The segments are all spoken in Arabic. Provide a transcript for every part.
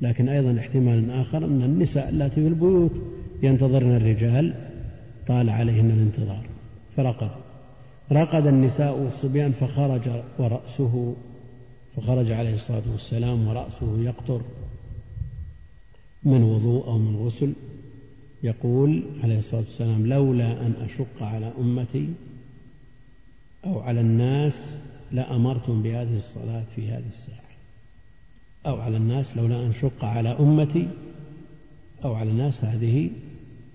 لكن أيضا احتمال آخر أن النساء التي في البيوت ينتظرن الرجال طال عليهن الانتظار. فرقد. رقد النساء والصبيان فخرج ورأسه فخرج عليه الصلاة والسلام ورأسه يقطر من وضوء أو من غسل. يقول عليه الصلاة والسلام لولا أن أشق على أمتي أو على الناس لأمرتم بهذه الصلاة في هذه الساعة. أو على الناس لولا أن أشق على أمتي أو على الناس هذه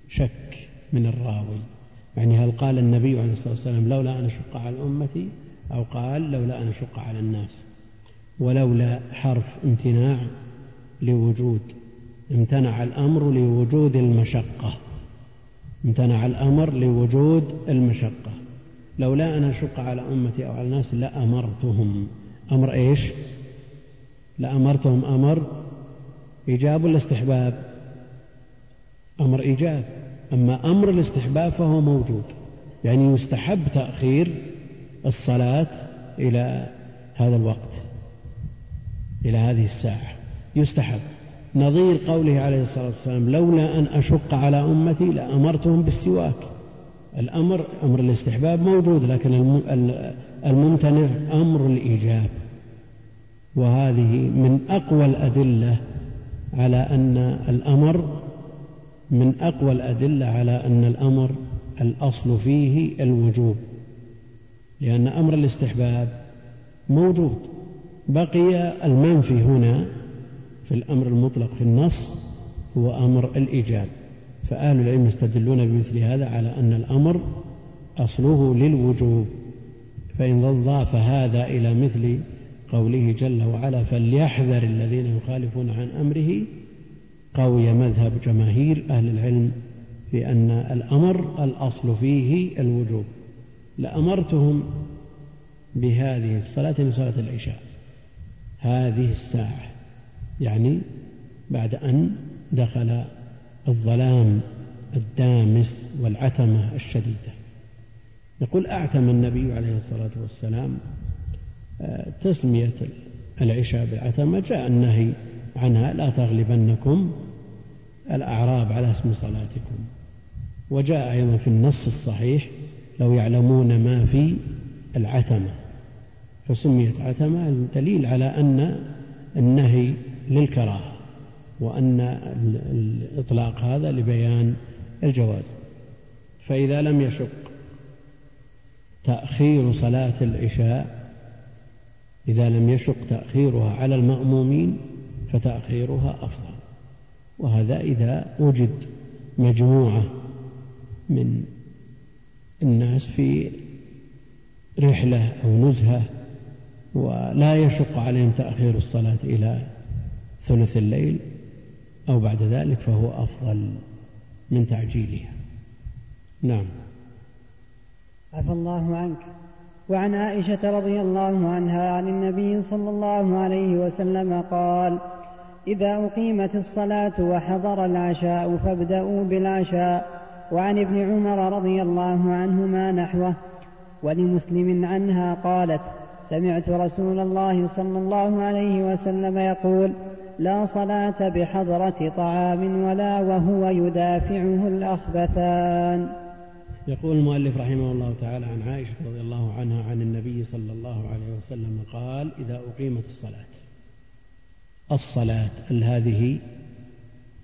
شك من الراوي. يعني هل قال النبي عليه الصلاة والسلام لولا أن أشق على أمتي أو قال لولا أن أشق على الناس؟ ولولا حرف امتناع لوجود امتنع الأمر لوجود المشقة. امتنع الأمر لوجود المشقة. لولا أن أشق على أمتي أو على الناس لأمرتهم. أمر إيش؟ لأمرتهم أمر إيجاب ولا استحباب؟ أمر إيجاب. أما أمر الاستحباب فهو موجود. يعني يستحب تأخير الصلاة إلى هذا الوقت إلى هذه الساعة. يستحب. نظير قوله عليه الصلاة والسلام لولا أن أشق على أمتي لأمرتهم بالسواك. الأمر أمر الاستحباب موجود لكن الممتنع أمر الإيجاب. وهذه من أقوى الأدلة على أن الأمر من أقوى الأدلة على أن الأمر الأصل فيه الوجوب لأن أمر الاستحباب موجود بقي المنفي هنا في الأمر المطلق في النص هو أمر الإيجاب. فأهل العلم يستدلون بمثل هذا على أن الأمر أصله للوجوب فإن ضاف هذا إلى مثل قوله جل وعلا فليحذر الذين يخالفون عن أمره قوي مذهب جماهير أهل العلم في أن الأمر الأصل فيه الوجوب لأمرتهم بهذه الصلاة من صلاة العشاء هذه الساعة يعني بعد أن دخل الظلام الدامس والعتمة الشديدة. يقول أعتم النبي عليه الصلاة والسلام تسمية العشاء بالعتمة جاء النهي عنها لا تغلبنكم الأعراب على اسم صلاتكم. وجاء أيضا في النص الصحيح لو يعلمون ما في العتمة. فسميت عتمة دليل على أن النهي للكراهة وأن الإطلاق هذا لبيان الجواز. فإذا لم يشق تأخير صلاة العشاء إذا لم يشق تأخيرها على المأمومين فتأخيرها أفضل. وهذا إذا وجد مجموعة من الناس في رحلة أو نزهة ولا يشق عليهم تأخير الصلاة إلى ثلث الليل أو بعد ذلك فهو أفضل من تعجيلها. نعم. عفى الله عنك. وعن عائشة رضي الله عنها عن النبي صلى الله عليه وسلم قال إذا أقيمت الصلاة وحضر العشاء فابدأوا بالعشاء. وعن ابن عمر رضي الله عنهما نحوه ولمسلم عنها قالت سمعت رسول الله صلى الله عليه وسلم يقول لا صلاة بحضرة طعام ولا وهو يدافعه الأخبثان. يقول المؤلف رحمه الله تعالى عن عائشة رضي الله عنها عن النبي صلى الله عليه وسلم قال إذا أقيمت الصلاة. الصلاة هذه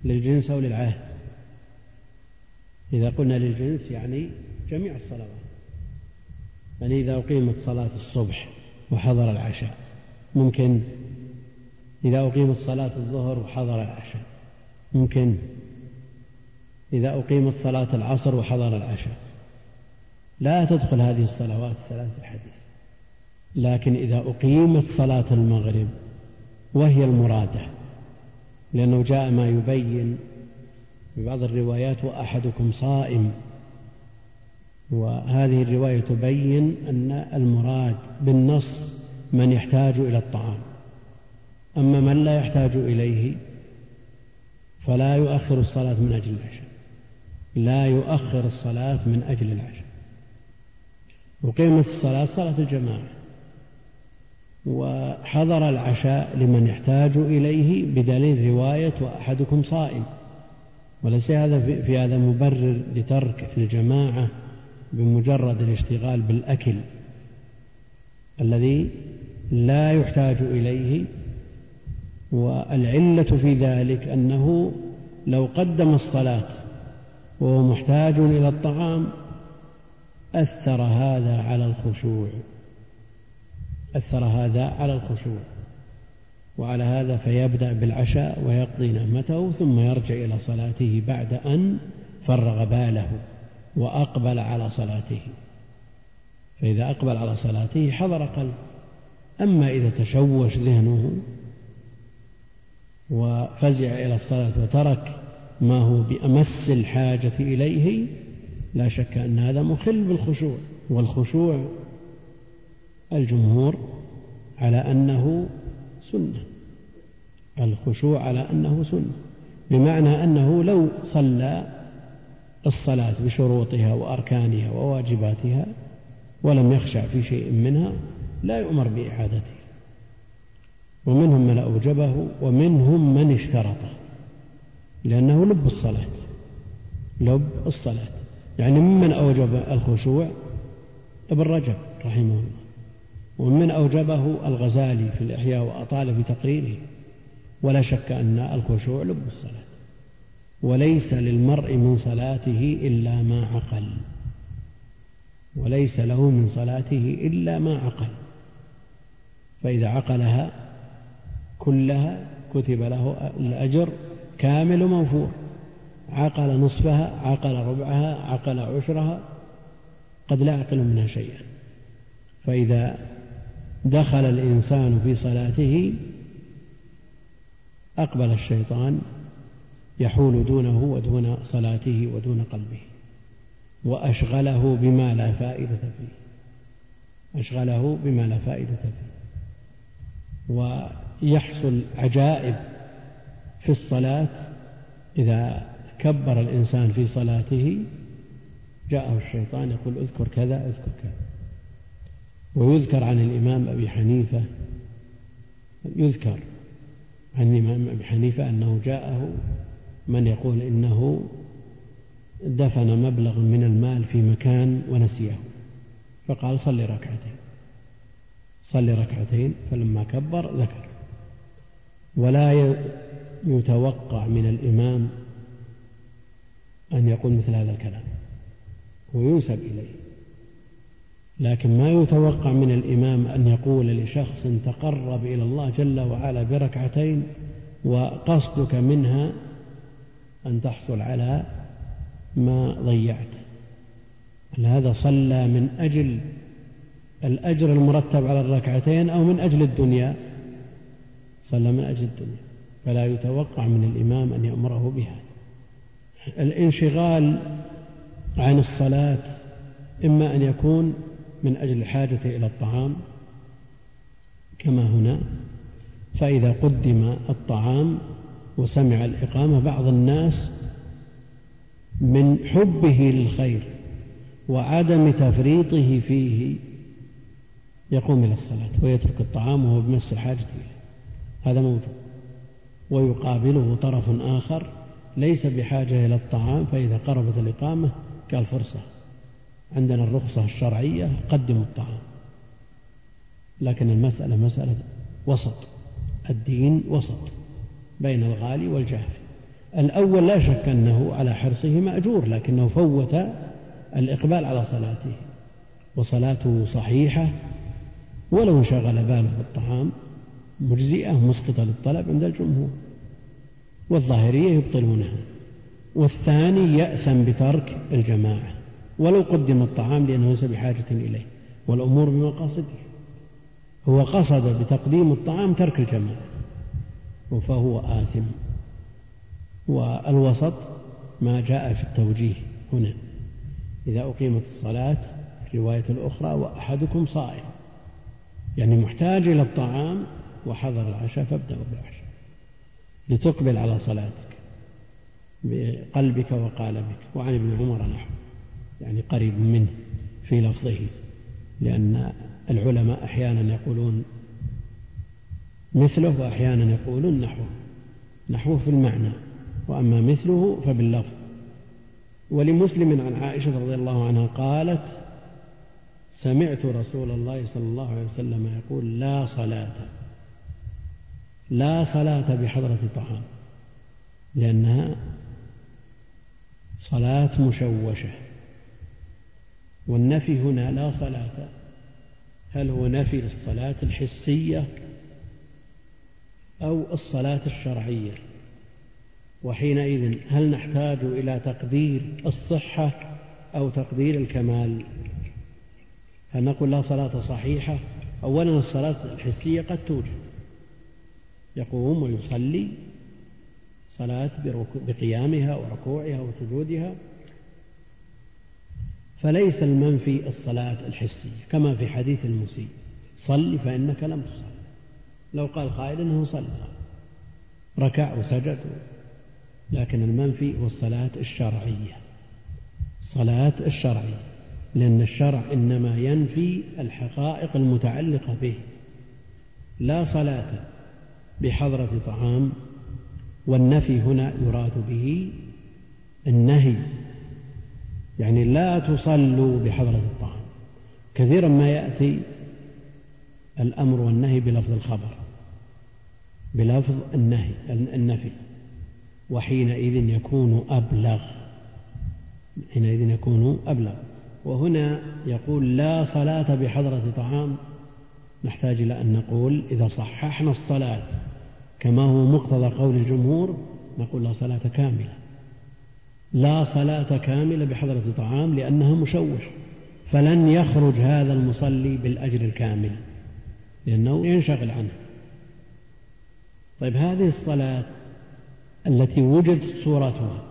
للجنس أو للعهد؟ إذا قلنا للجنس يعني جميع الصلوات. يعني إذا أقيمت صلاة الصبح وحضر العشاء ممكن. إذا أقيمت صلاة الظهر وحضر العشاء ممكن. إذا أقيمت صلاة العصر وحضر العشاء لا تدخل هذه الصلوات الثلاث الحديث لكن إذا أقيمت صلاة المغرب وهي المرادة لأنه جاء ما يبين في بعض الروايات وأحدكم صائم وهذه الرواية تبين أن المراد بالنص من يحتاج إلى الطعام. أما من لا يحتاج إليه فلا يؤخر الصلاة من أجل العشاء. لا يؤخر الصلاة من أجل العشاء. وقيمة الصلاة صلاة الجماعة. وحضر العشاء لمن يحتاج إليه بدليل رواية وأحدكم صائم. وليس هذا في هذا مبرر لترك الجماعة بمجرد الاشتغال بالأكل الذي لا يحتاج إليه. والعلة في ذلك أنه لو قدم الصلاة وهو محتاج إلى الطعام أثر هذا على الخشوع. أثر هذا على الخشوع. وعلى هذا فيبدأ بالعشاء ويقضي نعمته ثم يرجع إلى صلاته بعد أن فرغ باله وأقبل على صلاته. فإذا أقبل على صلاته حضر قلبه أما إذا تشوش ذهنه وفزع إلى الصلاة وترك ما هو بأمس الحاجة إليه لا شك أن هذا مخل بالخشوع والخشوع الجمهور على أنه سنة. الخشوع على أنه سنة بمعنى أنه لو صلى الصلاة بشروطها وأركانها وواجباتها ولم يخشع في شيء منها لا يؤمر بإعادتها ومنهم من أوجبه ومنهم من اشترطه لأنه لب الصلاة لب الصلاة. يعني ممن أوجب الخشوع؟ ابن رجب رحمه الله. ومن أوجبه الغزالي في الإحياء وأطال في تقريره. ولا شك أن الخشوع لب الصلاة. وليس للمرء من صلاته إلا ما عقل. وليس له من صلاته إلا ما عقل. فإذا عقلها كلها كتب له الأجر كامل موفور. عقل نصفها عقل ربعها عقل عشرها قد لا يعقل منها شيئا. فإذا دخل الإنسان في صلاته أقبل الشيطان يحول دونه ودون صلاته ودون قلبه وأشغله بما لا فائدة فيه. أشغله بما لا فائدة فيه. ويحصل عجائب في الصلاة إذا كبر الإنسان في صلاته جاءه الشيطان يقول اذكر كذا اذكر كذا. ويذكر عن الإمام أبي حنيفة يذكر عن الإمام أبي حنيفة أنه جاءه من يقول إنه دفن مبلغ من المال في مكان ونسيه. فقال صل ركعتين. صل ركعتين فلما كبر ذكر. ولا يتوقع من الإمام أن يقول مثل هذا الكلام وينسب إليه. لكن ما يتوقع من الإمام أن يقول لشخص تقرب إلى الله جل وعلا بركعتين وقصدك منها أن تحصل على ما ضيعت. هذا صلى من أجل الأجر المرتب على الركعتين أو من أجل الدنيا؟ صلى من أجل الدنيا. فلا يتوقع من الإمام أن يأمره بها الانشغال عن الصلاة إما أن يكون من أجل الحاجة إلى الطعام كما هنا فإذا قدم الطعام وسمع الإقامة بعض الناس من حبه للخير وعدم تفريطه فيه يقوم إلى الصلاة ويترك الطعام وهو بمس الحاجة إليه. هذا موجود ويقابله طرف آخر ليس بحاجة إلى الطعام فإذا قربت الإقامة قال فرصة. عندنا الرخصة الشرعية قدموا الطعام. لكن المسألة مسألة وسط. الدين وسط بين الغالي والجافي الأول لا شك أنه على حرصه مأجور لكنه فوت الإقبال على صلاته. وصلاته صحيحة ولو انشغل باله بالطعام مجزئة مسقطة للطلب عند الجمهور. والظاهرية يبطلونها. والثاني يأثم بترك الجماعة. ولو قدم الطعام لأنه ليس بحاجة إليه. والأمور بمقاصده. هو قصد بتقديم الطعام ترك الجماعة. فهو آثم. والوسط ما جاء في التوجيه هنا. إذا أقيمت الصلاة الرواية الأخرى وأحدكم صائم. يعني محتاج إلى الطعام وحضر العشاء فابدأوا بالعشاء. لتقبل على صلاتك بقلبك وقالبك. وعن ابن عمر نحو يعني قريب منه في لفظه لأن العلماء أحيانا يقولون مثله وأحيانا يقولون نحوه. نحوه في المعنى وأما مثله فباللفظ. ولمسلم عن عائشة رضي الله عنها قالت سمعت رسول الله صلى الله عليه وسلم يقول لا صلاة. لا صلاة بحضرة طعام لأنها صلاة مشوشة. والنفي هنا لا صلاة. هل هو نفي للصلاة الحسية أو الصلاة الشرعية؟ وحينئذ هل نحتاج إلى تقدير الصحة أو تقدير الكمال؟ هل نقول لا صلاة صحيحة؟ أولا الصلاة الحسية قد توجد. يقوم ويصلي صلاة بقيامها وركوعها وسجودها. فليس المنفي الصلاة الحسية كما في حديث المسيء. صل فإنك لم تصل لو قال قائل إنه صلى. ركع وسجد. لكن المنفي هو الصلاة الشرعية. الصلاة الشرعية. لأن الشرع إنما ينفي الحقائق المتعلقة به. لا صلاة بحضرة طعام والنفي هنا يراد به النهي. يعني لا تصلوا بحضرة الطعام. كثيرا ما يأتي الأمر والنهي بلفظ الخبر بلفظ النهي النفي. وحينئذ يكون أبلغ حينئذ يكون أبلغ. وهنا يقول لا صلاة بحضرة طعام نحتاج إلى أن نقول إذا صححنا الصلاة كما هو مقتضى قول الجمهور نقول لا صلاة كاملة. لا صلاة كاملة بحضرة طعام لأنها مشوش. فلن يخرج هذا المصلي بالأجر الكامل لأنه ينشغل عنه. طيب هذه الصلاة التي وجدت صورتها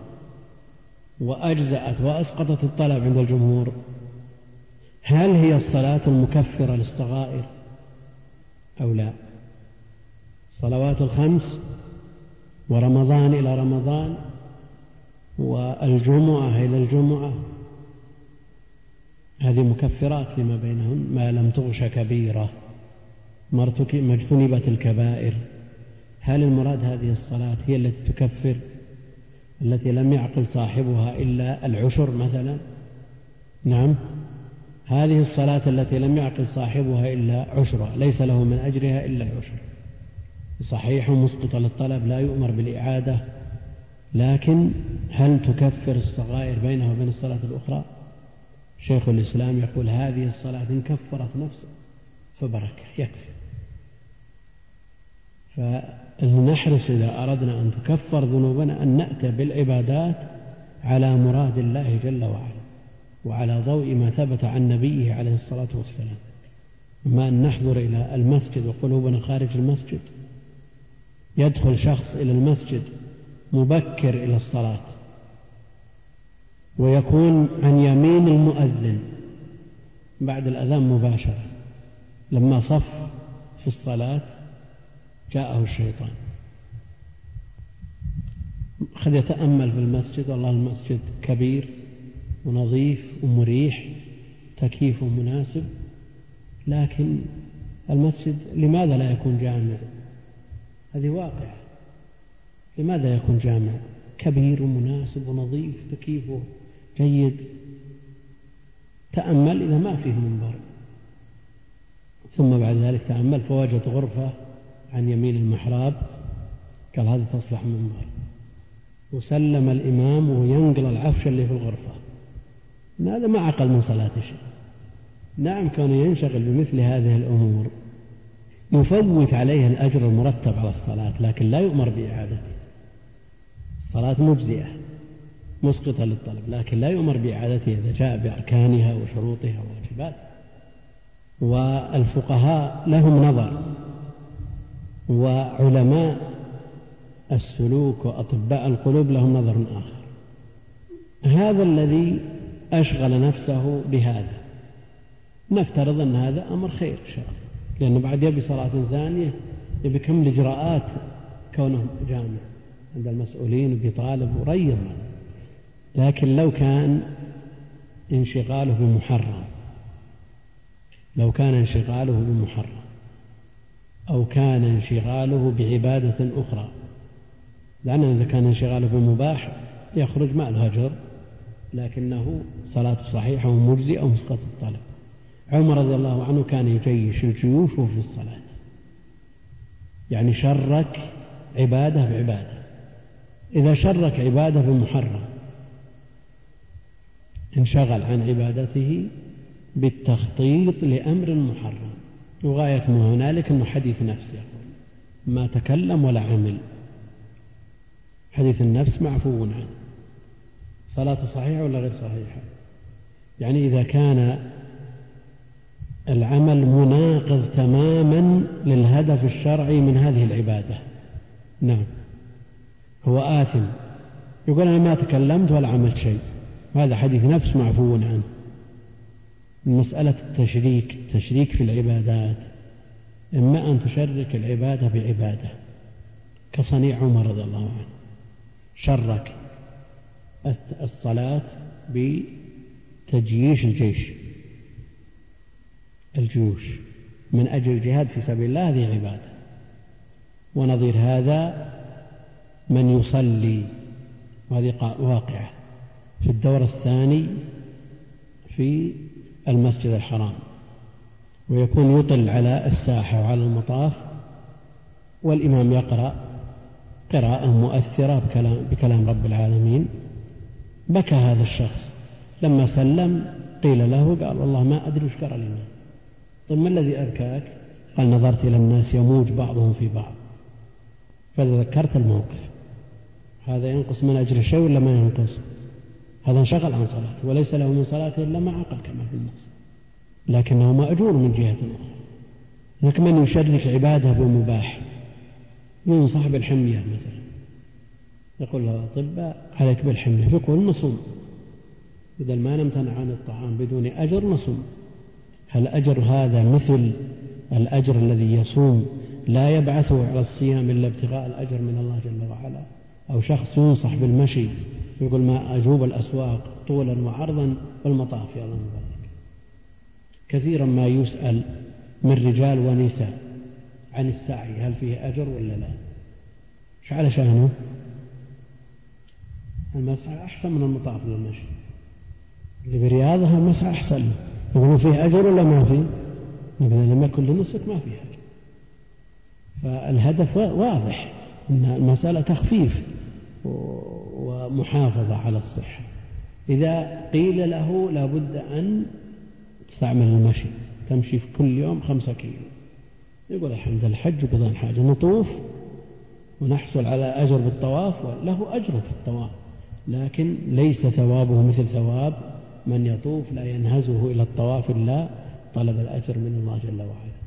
وأجزأت وأسقطت الطلب عند الجمهور هل هي الصلاة المكفرة للصغائر أو لا؟ الصلوات الخمس ورمضان إلى رمضان والجمعة إلى الجمعة. هذه مكفرات فيما بينهن ما لم تغش كبيرة. ما اجتنبت الكبائر. هل المراد هذه الصلاة هي التي تكفر؟ التي لم يعقل صاحبها إلا العشر مثلا؟ نعم. هذه الصلاة التي لم يعقل صاحبها إلا عشرها ليس له من أجرها إلا العشر صحيح مسقط للطلب لا يؤمر بالإعادة لكن هل تكفر الصغائر بينها وبين الصلاة الأخرى؟ شيخ الإسلام يقول هذه الصلاة إن كفرت نفسه فبركة يكفي. فلنحرص إذا أردنا أن تكفر ذنوبنا أن نأتي بالعبادات على مراد الله جل وعلا وعلى ضوء ما ثبت عن نبيه عليه الصلاة والسلام. أما أن نحضر إلى المسجد وقلوبنا خارج المسجد يدخل شخص إلى المسجد مبكر إلى الصلاة ويكون عن يمين المؤذن بعد الأذان مباشرة. لما صف في الصلاة جاءه الشيطان. قد يتأمل في المسجد والله المسجد كبير ونظيف ومريح تكييف مناسب لكن المسجد لماذا لا يكون جامع؟ هذه واقعة. لماذا يكون جامع؟ كبير ومناسب ونظيف تكييفه جيد تأمل إذا ما فيه منبر. ثم بعد ذلك تأمل فوجد غرفة عن يمين المحراب. قال هذه تصلح منبر. وسلم الإمام وينقل العفش اللي في الغرفة. هذا ما عقل من صلاة شيء نعم كان ينشغل بمثل هذه الأمور. يفوت عليه الأجر المرتب على الصلاة لكن لا يؤمر بإعادته الصلاة مجزئة مسقطة للطلب لكن لا يؤمر بإعادتها إذا جاء بأركانها وشروطها وواجباتها. والفقهاء لهم نظر وعلماء السلوك وأطباء القلوب لهم نظر آخر. هذا الذي أشغل نفسه بهذا. نفترض أن هذا أمر خير إن شاء الله. لأنه بعد يبي صلاة ثانية يبي كم الإجراءات كونه جامع عند المسؤولين وبي طالب وريض. لكن لو كان انشغاله بمحرم لو كان انشغاله بمحرم أو كان انشغاله بعبادة أخرى. لأن إذا كان انشغاله بمباح يخرج مع الهجر لكنه صلاة صحيحة ومجزئة ومسقط الطلب. عمر رضي الله عنه كان يجيش الجيوش وفي الصلاة. يعني شرك عبادة بعبادة. إذا شرك عبادة بمحرم. انشغل عن عبادته بالتخطيط لأمر محرم. وغاية ما هنالك أنه حديث نفس يقول ما تكلم ولا عمل. حديث النفس معفو عنه. صلاة صحيحة ولا غير صحيحة؟ يعني إذا كان العمل مناقض تماما للهدف الشرعي من هذه العبادة. نعم. هو آثم. يقول أنا ما تكلمت ولا عملت شيء. وهذا حديث نفس معفو عنه. مسألة التشريك تشريك في العبادات. إما أن تشرك العبادة بعبادة. كصنيع عمر رضي الله عنه. شرك الصلاة بتجييش الجيش. الجيوش من أجل الجهاد في سبيل الله هذه عبادة. ونظير هذا من يصلي وهذه واقعة. في الدور الثاني في المسجد الحرام. ويكون يطل على الساحة وعلى المطاف والإمام يقرأ قراءة مؤثرة بكلام, بكلام رب العالمين. بكى هذا الشخص. لما سلم قيل له قال والله ما أدري وش قرأ الإمام طيب ما الذي أبكاك قال نظرت إلى الناس يموج بعضهم في بعض. فتذكرت الموقف هذا ينقص من أجر شيء ولا ما ينقص؟ هذا انشغل عن صلاته وليس له من صلاته إلا ما عقل كما في النص. لكنه مأجور من جهة أخرى. لكن من يشرك عبادة بمباح. ينصح بالحمية مثلا. يقول له الأطباء عليك بالحمية. يقول نصوم. بدل ما نمتنع عن الطعام بدون أجر نصوم. هل أجر هذا مثل الأجر الذي يصوم لا يبعثه على الصيام إلا ابتغاء الأجر من الله جل وعلا؟ أو شخص ينصح بالمشي يقول ما أجوب الأسواق طولا وعرضا والمطاف يا الله كثيرا ما يسأل من رجال ونساء عن السعي هل فيه أجر ولا لا؟ إيش على شأنه؟ المسعى أحسن من المطاف للمشي. اللي برياضها المسعى أحسن. يقولون فيه أجر ولا ما فيه؟ يقول لما يكن لنصك ما فيه أجر. فالهدف واضح أن المسألة تخفيف ومحافظة على الصحة. إذا قيل له لابد أن تستعمل المشي تمشي في كل يوم خمسة كيلو. يقول الحمد لله الحج وقضاء الحاجة نطوف ونحصل على أجر بالطواف له أجر في الطواف. لكن ليس ثوابه مثل ثواب من يطوف لا ينهزه إلى الطواف إلا طلب الأجر من الله جل وعلا.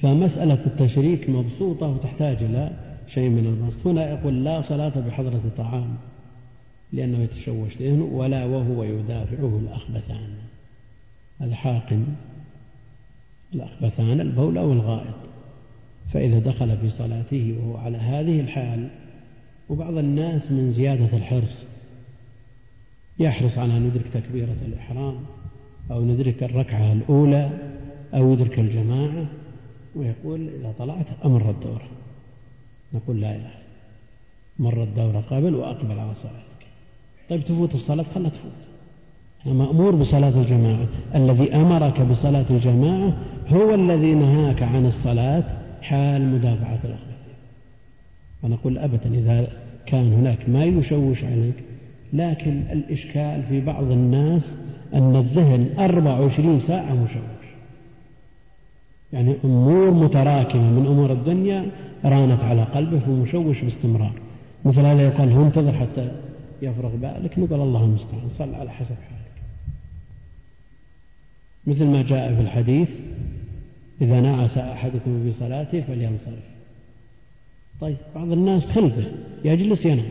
فمسألة التشريك مبسوطة وتحتاج إلى شيء من البسط هنا يقول لا صلاة بحضرة طعام لأنه يتشوش ذهنه ولا وهو يدافعه الأخبثان. الحاقن الأخبثان البول أو الغائط. فإذا دخل في صلاته وهو على هذه الحال وبعض الناس من زيادة الحرص يحرص على أن يدرك تكبيرة الإحرام أو ندرك الركعة الأولى أو يدرك الجماعة ويقول إذا طلعت أمر الدورة. نقول لا إله مر الدورة قبل وأقبل على صلاتك. طيب تفوت الصلاة؟ خلها تفوت. مأمور بصلاة الجماعة. الذي أمرك بصلاة الجماعة هو الذي نهاك عن الصلاة حال مدافعة الأخبثين ونقول أبدا إذا كان هناك ما يشوش عليك لكن الإشكال في بعض الناس أن الذهن 24 ساعة مشوش. يعني أمور متراكمة من أمور الدنيا رانت على قلبه ومشوش باستمرار. مثل هذا يقال هو انتظر حتى يفرغ بالك نقول الله المستعان صل على حسب حالك. مثل ما جاء في الحديث إذا نعس أحدكم في صلاته فلينصرف. طيب بعض الناس خلفه يجلس ينام.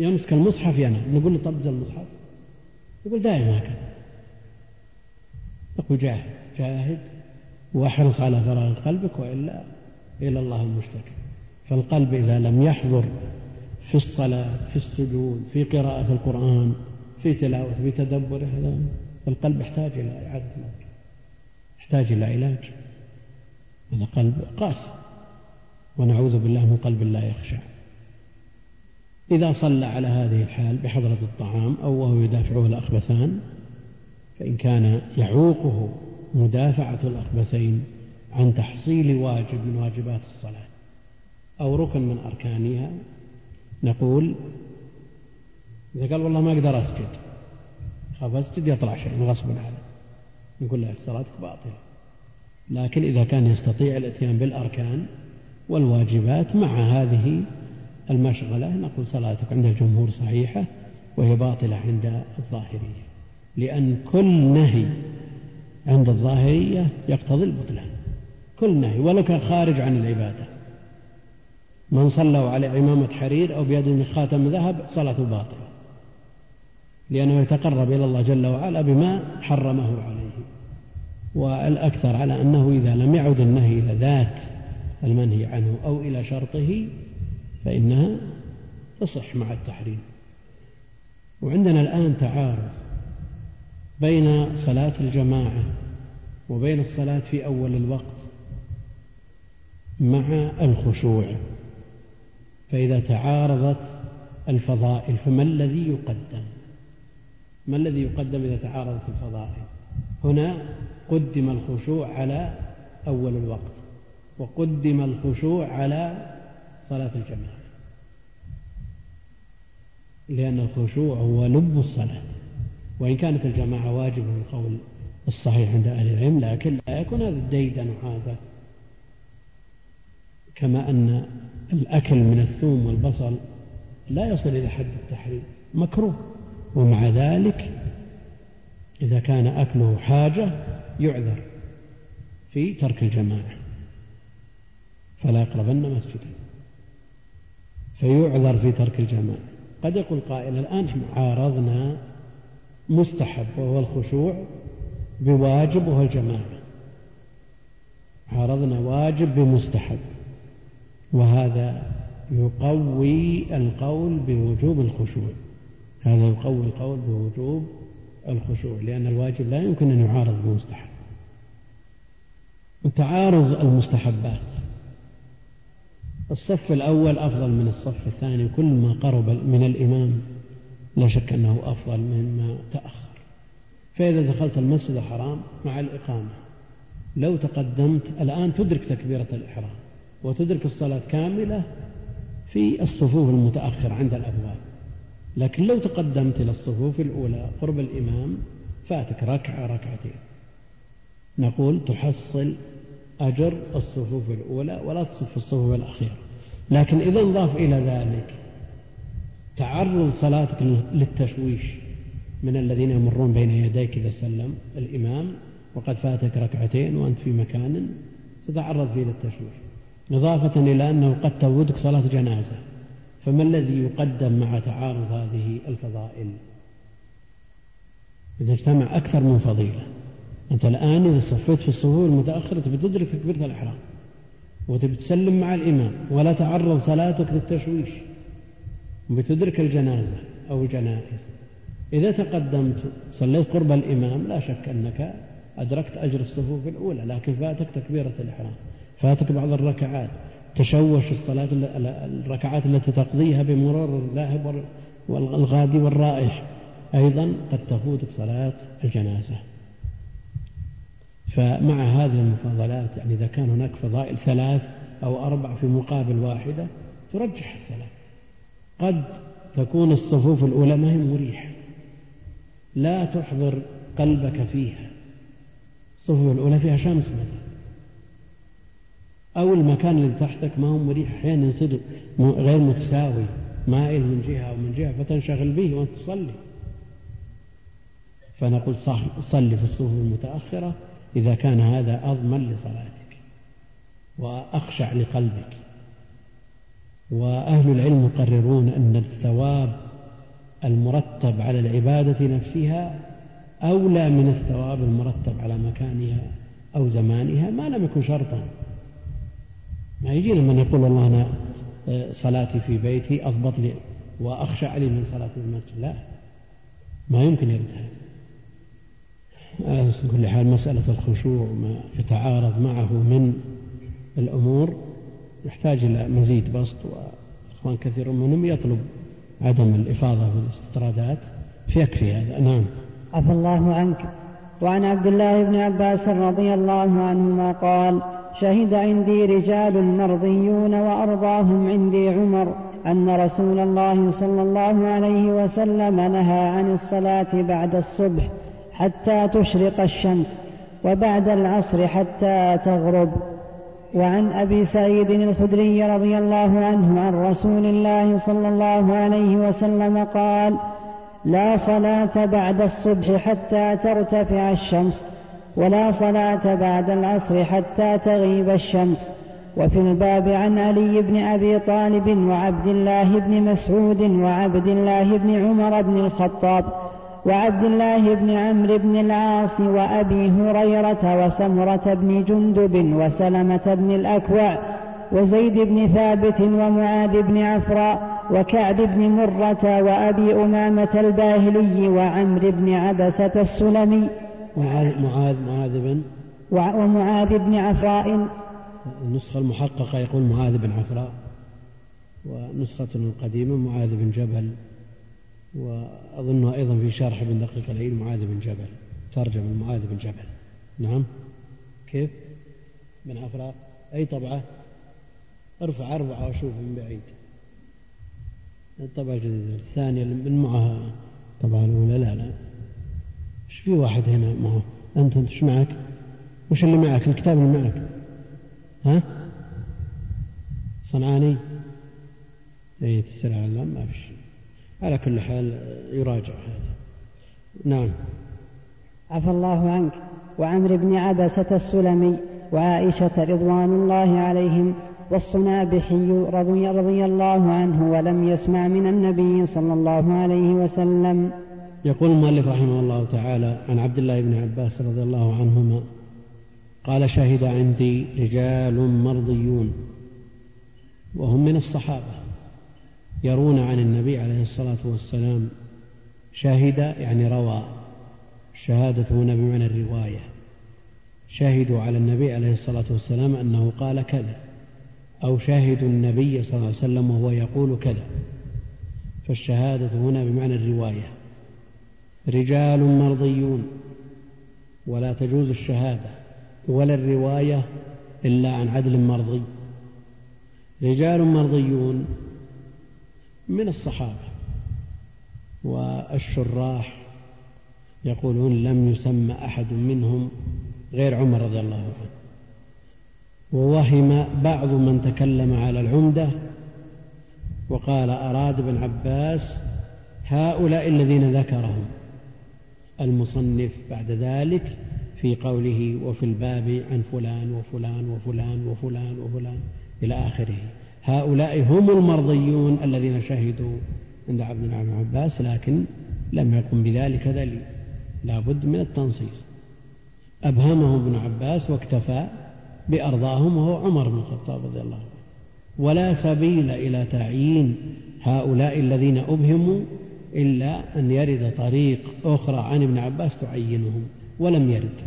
يمسك المصحف ينام نقول له طب المصحف. يقول دائما هكذا. يقول جاهد. جاهد. واحرص على فراغ قلبك وإلا إلى الله المشتكى. فالقلب إذا لم يحضر في الصلاة في السجود في قراءة القرآن في تلاوة في تدبره هذا القلب يحتاج إلى إعادة العلاج. يحتاج إلى علاج. هذا قلب قاسي. ونعوذ بالله من قلب لا يخشع إذا صلى على هذه الحال بحضرة الطعام أو وهو يدافعه الأخبثان فإن كان يعوقه مدافعة الأخبثين عن تحصيل واجب من واجبات الصلاة أو ركن من أركانها نقول إذا قال والله ما أقدر أسجد خاف أسجد يطلع شيء غصبا عليه نقول له صلاتك باطلة. لكن إذا كان يستطيع الإتيان بالأركان والواجبات مع هذه المشغلة نقول صلاتك عند الجمهور صحيحة وهي باطلة عند الظاهرية لأن كل نهي عند الظاهرية يقتضي البطلان كل نهي ولو كان خارج عن العبادة. من صلوا على عمامة حرير أو بيد خاتم ذهب صلاته باطلة لأنه يتقرب إلى الله جل وعلا بما حرمه عليه. والأكثر على أنه إذا لم يعد النهي إلى ذات المنهي عنه أو إلى شرطه فإنها تصح مع التحريم. وعندنا الآن تعارض بين صلاة الجماعة وبين الصلاة في أول الوقت مع الخشوع. فإذا تعارضت الفضائل فما الذي يقدم؟ ما الذي يقدم إذا تعارضت الفضائل؟ هنا قدم الخشوع على أول الوقت وقدم الخشوع على صلاة الجماعة. لأن الخشوع هو لب الصلاة. وإن كانت الجماعة واجبة من القول الصحيح عند أهل العلم لكن لا يكون هذا الديدن هذا. كما أن الأكل من الثوم والبصل لا يصل إلى حد التحريم مكروه. ومع ذلك إذا كان أكله حاجة يعذر في ترك الجماعة. فلا يقربن مسجدا. فيعذر في ترك الجماعة قد يقول قائل الآن عارضنا مستحب وهو الخشوع بواجب وهو الجماعة عارضنا واجب بمستحب. وهذا يقوي القول بوجوب الخشوع. هذا يقوي القول بوجوب الخشوع لأن الواجب لا يمكن أن يعارض بمستحب. تعارض المستحبات. الصف الأول أفضل من الصف الثاني كل ما قرب من الإمام لا شك أنه أفضل مما تأخر. فإذا دخلت المسجد الحرام مع الإقامة لو تقدمت الآن تدرك تكبيرة الإحرام وتدرك الصلاة كاملة في الصفوف المتأخرة عند الأبواب. لكن لو تقدمت إلى الصفوف الأولى قرب الإمام فاتك ركعة ركعتين. نقول تحصل أجر الصفوف الأولى ولا تصف الصفوف الأخيرة. لكن إذا انضاف إلى ذلك تعرض صلاتك للتشويش من الذين يمرون بين يديك إذا سلم الإمام وقد فاتك ركعتين وأنت في مكان تتعرض فيه للتشويش. إضافة إلى أنه قد تفوتك صلاة جنازة. فما الذي يقدم مع تعارض هذه الفضائل؟ إذا اجتمع أكثر من فضيلة. أنت الآن إذا صفيت في الصفوف المتأخرة تبي تدرك تكبيرة الإحرام وتبي تسلم مع الإمام ولا تعرض صلاتك للتشويش. بتدرك الجنازة أو الجنائز. إذا تقدمت صليت قرب الإمام لا شك أنك أدركت أجر الصفوف الأولى لكن فاتك تكبيرة الإحرام. فاتك بعض الركعات. تشوش الصلاة الركعات التي تقضيها بمرور الذاهب والغادي والرائح. أيضا قد تفوتك صلاة الجنازة. فمع هذه المفاضلات يعني إذا كان هناك فضائل ثلاث أو أربع في مقابل واحدة ترجح الثلاث. قد تكون الصفوف الأولى ما هي مريحة. لا تحضر قلبك فيها. الصفوف الأولى فيها شمس مثلا. أو المكان اللي تحتك ما هو مريح. أحيانا يصير غير متساوي مائل من جهة أو من جهة فتنشغل به وأنت تصلي. فنقول صح صلي في الصفوف المتأخرة. إذا كان هذا أضمن لصلاتك وأخشع لقلبك. وأهل العلم يقررون أن الثواب المرتب على العبادة نفسها أولى من الثواب المرتب على مكانها أو زمانها ما لم يكن شرطا. ما يجي لمن يقول والله أنا آه، صلاتي في بيتي أضبط لي وأخشى علي من صلاة المسجد لا. ما يمكن يرد هذا. على كل حال مسألة الخشوع ما يتعارض معه من الأمور يحتاج إلى مزيد بسط وإخوان كثير منهم يطلب عدم الإفاضة في الاستطرادات فيكفي هذا. نعم. عفى الله عنك. وعن عبد الله بن عباس رضي الله عنهما قال شهد عندي رجال مرضيون وأرضاهم عندي عمر أن رسول الله صلى الله عليه وسلم نهى عن الصلاة بعد الصبح حتى تشرق الشمس وبعد العصر حتى تغرب. وعن أبي سعيد الخدري رضي الله عنه عن رسول الله صلى الله عليه وسلم قال لا صلاة بعد الصبح حتى ترتفع الشمس ولا صلاة بعد العصر حتى تغيب الشمس. وفي الباب عن علي بن أبي طالب وعبد الله بن مسعود وعبد الله بن عمر بن الخطاب وعبد الله بن عمرو بن العاص وأبي هريرة وسمرة بن جندب وسلمة بن الأكوع وزيد بن ثابت ومعاذ بن عفراء وكعب بن مرة وأبي أمامة الباهلي وعمرو بن عبسة السلمي معاذ معاذ معاذ بن ومعاذ بن عفراء. النسخة المحققة يقول معاذ بن عفراء ونسخة القديمة معاذ بن جبل. وأظنها أيضا في شرح ابن دقيق العيد معاذ بن جبل ترجم معاذ بن جبل. نعم. كيف؟ بن عفراء أي طبعة؟ ارفع أربعة وشوف من بعيد. الطبعة الجديدة الثانية من معها الطبعة الأولى. لا لا. إيش في واحد هنا معه؟ أنت أنت إيش معك؟ وش اللي معك؟ الكتاب اللي معك. ها؟ صنعاني؟ اي تسرع ما في شيء على كل حال يراجع هذا. نعم. عفى الله عنك. وعمر بن عبسة السلمي وعائشة رضوان الله عليهم والصنابحي رضي, رضي الله عنه ولم يسمع من النبي صلى الله عليه وسلم. يقول المؤلف رحمه الله تعالى عن عبد الله بن عباس رضي الله عنهما قال شهد عندي رجال مرضيون وهم من الصحابة. يرون عن النبي عليه الصلاة والسلام شهد يعني روى الشهادة هنا بمعنى الرواية شهدوا على النبي عليه الصلاة والسلام أنه قال كذا أو شاهدوا النبي صلى الله عليه وسلم وهو يقول كذا فالشهادة هنا بمعنى الرواية. رجال مرضيون ولا تجوز الشهادة ولا الرواية إلا عن عدل مرضي. رجال مرضيون من الصحابة. والشراح يقولون لم يسمى أحد منهم غير عمر رضي الله عنه. ووهم بعض من تكلم على العمدة وقال أراد ابن عباس هؤلاء الذين ذكرهم. المصنف بعد ذلك في قوله وفي الباب عن فلان وفلان وفلان وفلان وفلان إلى آخره. هؤلاء هم المرضيون الذين شهدوا عند عبد الله بن عباس لكن لم يقم بذلك دليل لا بد من التنصيص. أبهمه ابن عباس واكتفى بأرضاهم وهو عمر بن الخطاب رضي الله عنه. ولا سبيل إلى تعيين هؤلاء الذين أبهموا إلا أن يرد طريق أخرى عن ابن عباس تعينهم ولم يرد.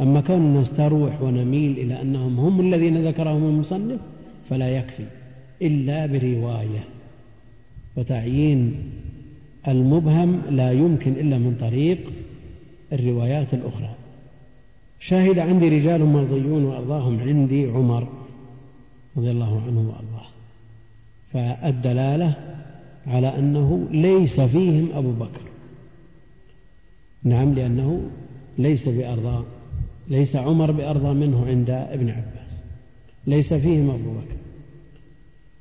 أما كوننا نستروح ونميل إلى أنهم هم الذين ذكرهم المصنف فلا يكفي إلا برواية. وتعيين المبهم لا يمكن إلا من طريق الروايات الأخرى. شاهد عندي رجال مرضيون وأرضاهم عندي عمر رضي الله عنه وأرضاه. فالدلالة على أنه ليس فيهم أبو بكر. نعم لأنه ليس بأرضى ليس عمر بأرضى منه عند ابن عباس. ليس فيهم أبو بكر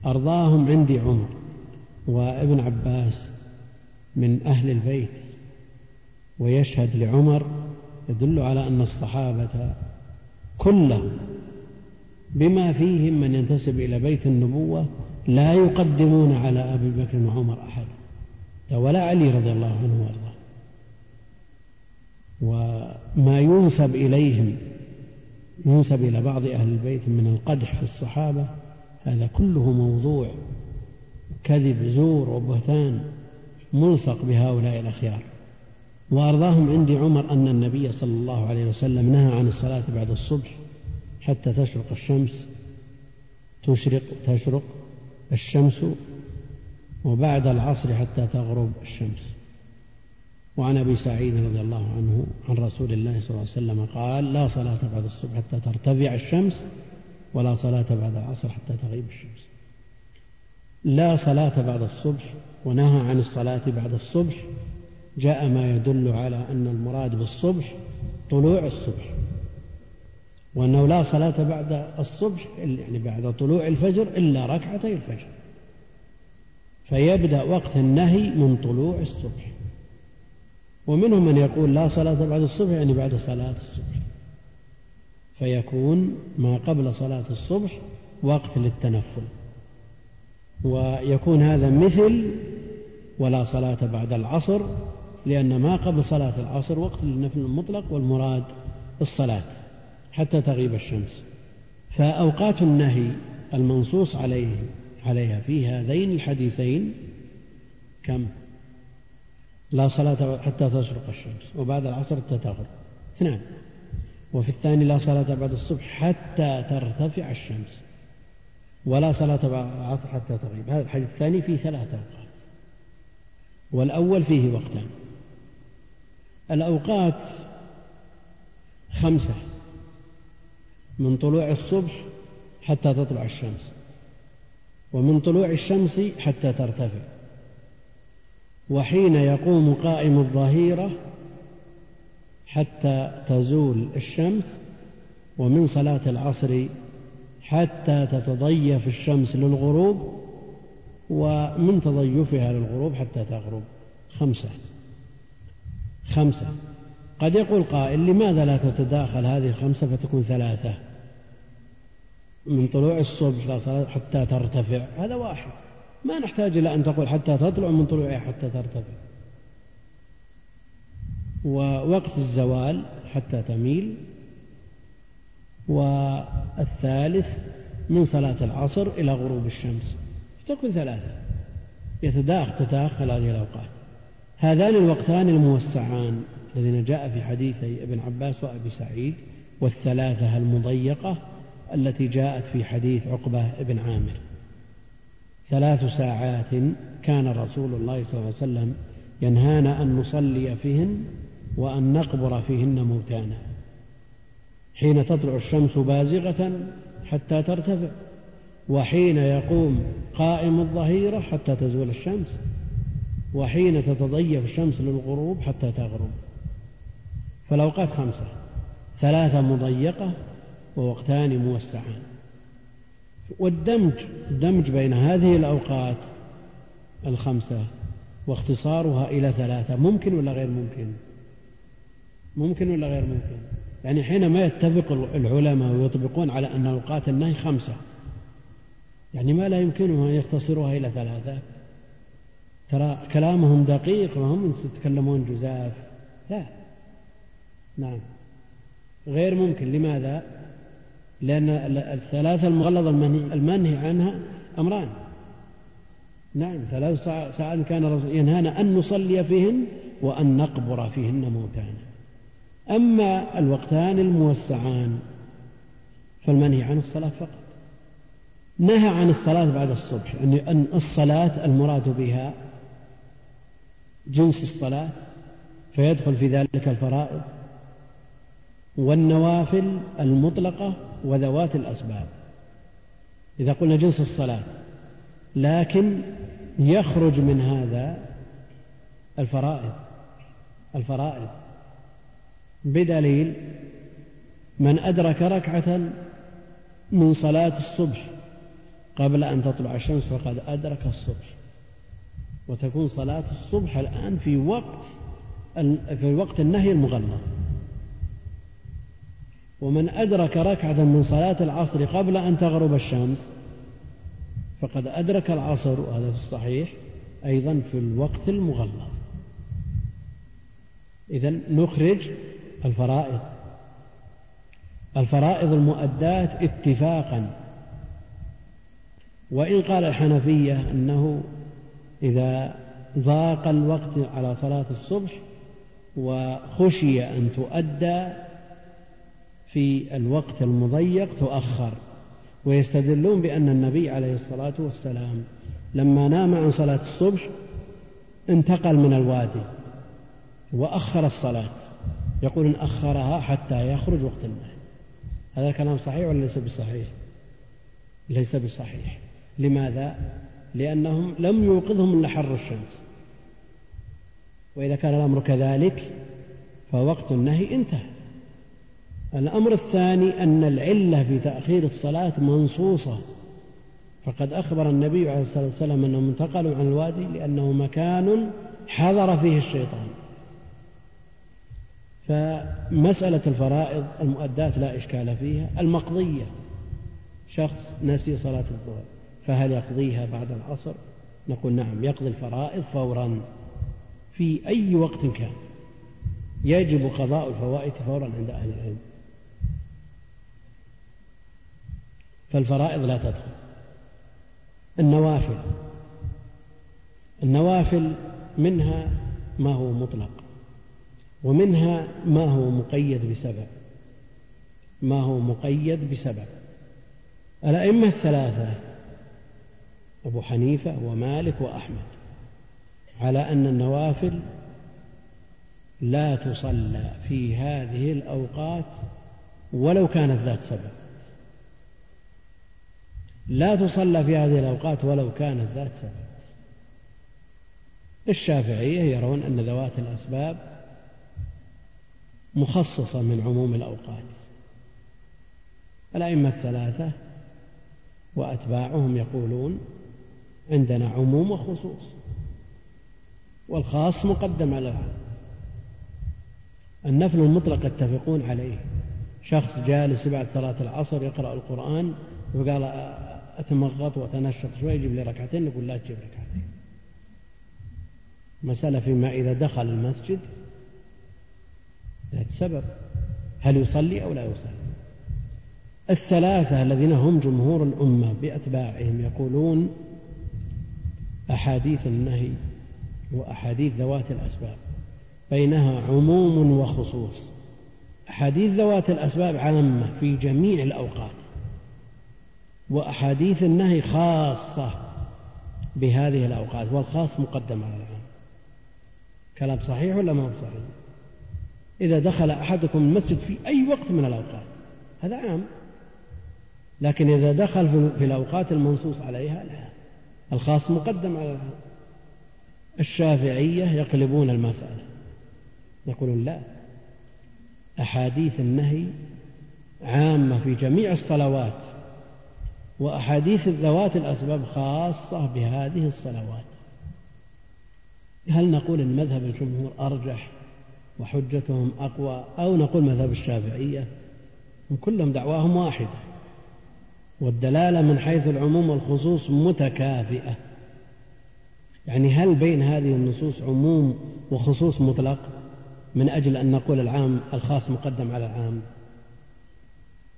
أرضاهم عندي عمر وابن عباس من أهل البيت ويشهد لعمر يدل على أن الصحابة كلهم بما فيهم من ينتسب إلى بيت النبوة لا يقدمون على أبي بكر وعمر أحد. ولا علي رضي الله عنه وأرضاه. وما ينسب إليهم ينسب إلى بعض أهل البيت من القدح في الصحابة هذا كله موضوع كذب زور وبهتان ملصق بهؤلاء الأخيار. وأرضاهم عندي عمر أن النبي صلى الله عليه وسلم نهى عن الصلاة بعد الصبح حتى تشرق الشمس تشرق تشرق الشمس وبعد العصر حتى تغرب الشمس. وعن أبي سعيد رضي الله عنه عن رسول الله صلى الله عليه وسلم قال لا صلاة بعد الصبح حتى ترتفع الشمس ولا صلاة بعد العصر حتى تغيب الشمس. لا صلاة بعد الصبح ونهى عن الصلاة بعد الصبح جاء ما يدل على أن المراد بالصبح طلوع الصبح. وأنه لا صلاة بعد الصبح يعني بعد طلوع الفجر إلا ركعتي الفجر. فيبدأ وقت النهي من طلوع الصبح. ومنهم من يقول لا صلاة بعد الصبح يعني بعد صلاة الصبح. فيكون ما قبل صلاة الصبح وقت للتنفل. ويكون هذا مثل ولا صلاة بعد العصر لأن ما قبل صلاة العصر وقت للنفل المطلق والمراد الصلاة حتى تغيب الشمس. فأوقات النهي المنصوص عليه عليها في هذين الحديثين كم؟ لا صلاة حتى تشرق الشمس وبعد العصر حتى تغرب. اثنان. وفي الثاني لا صلاة بعد الصبح حتى ترتفع الشمس ولا صلاة بعد العصر حتى تغيب هذا الحديث الثاني فيه ثلاثة أوقات. والأول فيه وقتان. الأوقات خمسة من طلوع الصبح حتى تطلع الشمس ومن طلوع الشمس حتى ترتفع. وحين يقوم قائم الظهيرة حتى تزول الشمس ومن صلاة العصر حتى تتضيف الشمس للغروب ومن تضيفها للغروب حتى تغرب. خمسة. خمسة. قد يقول قائل لماذا لا تتداخل هذه الخمسة فتكون ثلاثة؟ من طلوع الصبح حتى ترتفع. هذا واحد. ما نحتاج إلى أن تقول حتى تطلع من طلوعها حتى ترتفع. ووقت الزوال حتى تميل. والثالث من صلاة العصر إلى غروب الشمس. تكون ثلاثة. يتداخل تتداخل هذه الأوقات. هذان الوقتان الموسعان الذين جاء في حديثي ابن عباس وأبي سعيد والثلاثة المضيقة التي جاءت في حديث عقبة بن عامر. ثلاث ساعات كان رسول الله صلى الله عليه وسلم ينهانا أن نصلي فيهن وأن نقبر فيهن موتانا. حين تطلع الشمس بازغة حتى ترتفع وحين يقوم قائم الظهيرة حتى تزول الشمس وحين تتضيف الشمس للغروب حتى تغرب. فالأوقات خمسة ثلاثة مضيقة ووقتان موسعان. والدمج دمج بين هذه الأوقات الخمسة واختصارها إلى ثلاثة ممكن ولا غير ممكن؟ ممكن ولا غير ممكن؟ يعني حينما يتفق العلماء ويطبقون على أن أوقات النهي خمسة يعني ما لا يمكنهم أن يختصروها إلى ثلاثة؟ ترى كلامهم دقيق وهم يتكلمون جزاف لا. نعم. غير ممكن لماذا؟ لأن الثلاثة المغلظة المنهي, عنها أمران. نعم ثلاث ساعات كان ينهانا أن نصلي فيهن وأن نقبر فيهن موتانا. أما الوقتان الموسعان فالمنهي عن الصلاة فقط. نهى عن الصلاة بعد الصبح يعني أن الصلاة المراد بها جنس الصلاة فيدخل في ذلك الفرائض. والنوافل المطلقة وذوات الأسباب. إذا قلنا جنس الصلاة لكن يخرج من هذا الفرائض الفرائض. بدليل من أدرك ركعة من صلاة الصبح قبل أن تطلع الشمس فقد أدرك الصبح. وتكون صلاة الصبح الآن في وقت في وقت النهي المغلظ ومن أدرك ركعة من صلاة العصر قبل أن تغرب الشمس فقد أدرك العصر وهذا في الصحيح أيضا في الوقت المغلظ. إذا نخرج الفرائض. الفرائض المؤدات اتفاقا. وإن قال الحنفية أنه إذا ضاق الوقت على صلاة الصبح وخشي أن تؤدى في الوقت المضيق تؤخر ويستدلون بأن النبي عليه الصلاة والسلام لما نام عن صلاة الصبح انتقل من الوادي وأخر الصلاة يقول إن أخرها حتى يخرج وقت النهي هذا الكلام صحيح ولا ليس بصحيح؟ ليس بصحيح. لماذا؟ لأنهم لم يوقظهم إلا حر الشمس. وإذا كان الأمر كذلك فوقت النهي انتهى. الأمر الثاني أن العلة في تأخير الصلاة منصوصة. فقد أخبر النبي عليه الصلاة والسلام أنهم انتقلوا عن الوادي لأنه مكان حضر فيه الشيطان. فمسألة الفرائض المؤدات لا إشكال فيها. المقضية شخص نسي صلاة الظهر فهل يقضيها بعد العصر؟ نقول نعم يقضي الفرائض فورا في أي وقت كان. يجب قضاء الفوائد فورا عند أهل العلم. فالفرائض لا تدخل. النوافل. النوافل منها ما هو مطلق ومنها ما هو مقيد بسبب. ما هو مقيد بسبب. الأئمة الثلاثة أبو حنيفة ومالك وأحمد على أن النوافل لا تصلى في هذه الأوقات ولو كانت ذات سبب. لا تصلى في هذه الأوقات ولو كانت ذات سبب. الشافعية يرون أن ذوات الأسباب مخصصة من عموم الأوقات. الأئمة الثلاثة وأتباعهم يقولون عندنا عموم وخصوص والخاص مقدم على العام النفل المطلق يتفقون عليه. شخص جالس بعد صلاة العصر يقرأ القرآن وقال أتمغط وأتنشط شوي يجيب لي ركعتين نقول لا تجيب ركعتين. مسألة فيما إذا دخل المسجد ذات سبب. هل يصلي أو لا يصلي؟ الثلاثة الذين هم جمهور الأمة بأتباعهم يقولون أحاديث النهي وأحاديث ذوات الأسباب. بينها عموم وخصوص. أحاديث ذوات الأسباب عامة في جميع الأوقات. وأحاديث النهي خاصة بهذه الأوقات والخاص مقدم على العام كلام صحيح ولا ما هو صحيح؟ إذا دخل أحدكم المسجد في أي وقت من الأوقات هذا عام. لكن إذا دخل في الأوقات المنصوص عليها لا. الخاص مقدم على العام الشافعية يقلبون المسألة. يقولون لا أحاديث النهي عامة في جميع الصلوات. وأحاديث ذوات الأسباب خاصة بهذه الصلوات هل نقول أن مذهب الجمهور أرجح وحجتهم أقوى؟ أو نقول مذهب الشافعية؟ كلهم دعواهم واحدة. والدلالة من حيث العموم والخصوص متكافئة. يعني هل بين هذه النصوص عموم وخصوص مطلق؟ من أجل أن نقول العام الخاص مقدم على العام.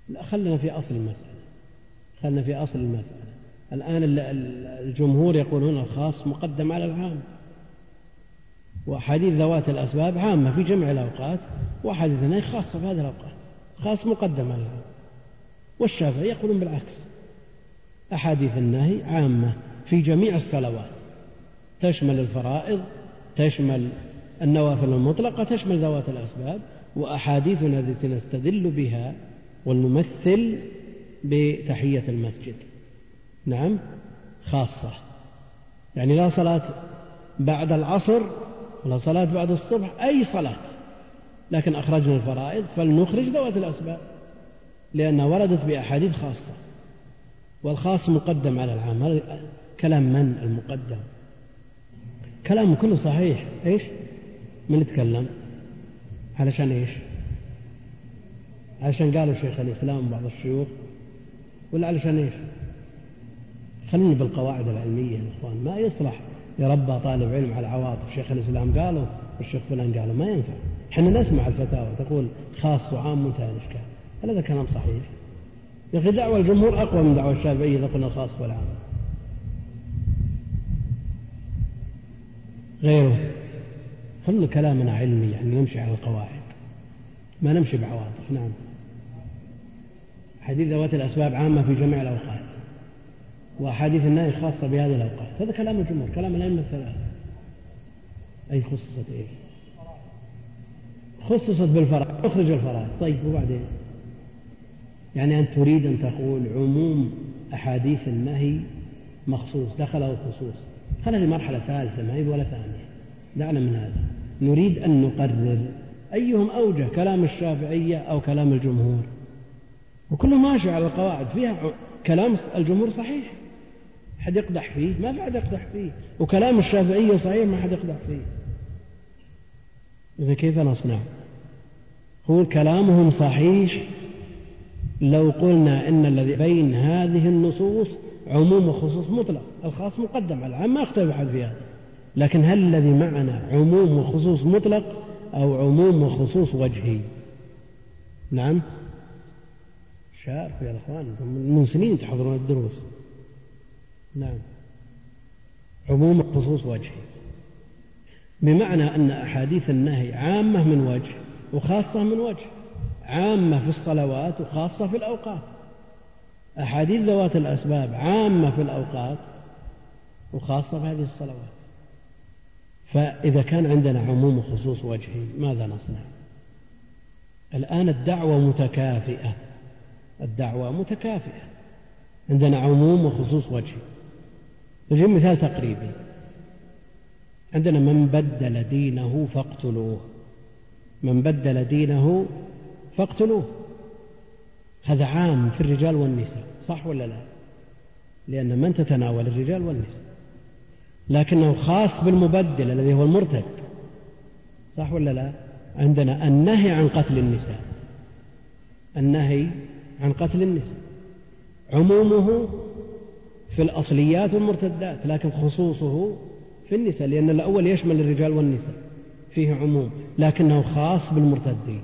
لا خلنا في أصل المسألة. خلنا في أصل المسألة الآن الجمهور يقولون الخاص مقدم على العام. وأحاديث ذوات الأسباب عامة في جميع الأوقات وأحاديث النهي خاصة في هذه الأوقات. خاص مقدم على العام. والشافعي يقولون بالعكس. أحاديث النهي عامة في جميع الصلوات. تشمل الفرائض تشمل النوافل المطلقة تشمل ذوات الأسباب وأحاديثنا التي نستدل بها ونمثل بتحية المسجد. نعم خاصة. يعني لا صلاة بعد العصر ولا صلاة بعد الصبح أي صلاة. لكن أخرجنا الفرائض فلنخرج ذوات الأسباب. لأنها وردت بأحاديث خاصة. والخاص مقدم على العام كلام من المقدم؟ كلامه كله صحيح. إيش؟ من يتكلم؟ علشان إيش؟ علشان قالوا شيخ الإسلام بعض الشيوخ ولا علشان إيش؟ خلينا بالقواعد العلمية يا إخوان. ما يصلح يربى طالب علم على عواطف شيخ الإسلام قالوا والشيخ فلان قالوا. ما ينفع. إحنا نسمع الفتاوى تقول خاص وعام منتهى الإشكال. هل هذا كلام صحيح. يا أخي دعوة الجمهور أقوى من دعوة الشافعية إذا قلنا الخاص والعام غيره. كل كلامنا علمي يعني نمشي على القواعد. ما نمشي بعواطف. نعم. حديث ذوات الأسباب عامة في جميع الأوقات وأحاديث النهي خاصة بهذه الأوقات. هذا كلام الجمهور كلام الأئمة الثلاثة. أي خصصت إيه؟ خصصت بالفرائض أخرج الفرائض. طيب وبعدين؟ يعني أنت تريد أن تقول عموم أحاديث النهي مخصوص دخله الخصوص هذه مرحلة ثالثة ما هي ولا ثانية. دعنا من هذا. نريد أن نقرر أيهم أوجه كلام الشافعية أو كلام الجمهور. وكله ماشي على القواعد. فيها كلام الجمهور صحيح. حد يقدح فيه. ما في حد يقدح فيه. وكلام الشافعية صحيح ما حد يقدح فيه. إذا كيف نصنع؟ هو كلامهم صحيح. لو قلنا إن الذي بين هذه النصوص عموم وخصوص مطلق. الخاص مقدم على العام ما اختلف أحد في هذا. لكن هل الذي معنا عموم وخصوص مطلق أو عموم وخصوص وجهي؟ نعم. شارك يا اخوان من سنين تحضرون الدروس. نعم. عموم وخصوص وجهي. بمعنى أن أحاديث النهي عامة من وجه وخاصة من وجه عامة في الصلوات وخاصة في الأوقات. أحاديث ذوات الأسباب عامة في الأوقات وخاصة في هذه الصلوات. فإذا كان عندنا عموم وخصوص وجهي ماذا نصنع؟ الآن الدعوة متكافئة. الدعوة متكافئة عندنا عموم وخصوص وجهي. نجيب مثال تقريبي. عندنا من بدل دينه فاقتلوه. من بدل دينه فاقتلوه. هذا عام في الرجال والنساء صح ولا لا؟ لأن من تتناول الرجال والنساء. لكنه خاص بالمبدل الذي هو المرتد. صح ولا لا؟ عندنا النهي عن قتل النساء. النهي عن قتل النساء. عمومه في الأصليات والمرتدات لكن خصوصه في النساء لأن الأول يشمل الرجال والنساء فيه عموم لكنه خاص بالمرتدين.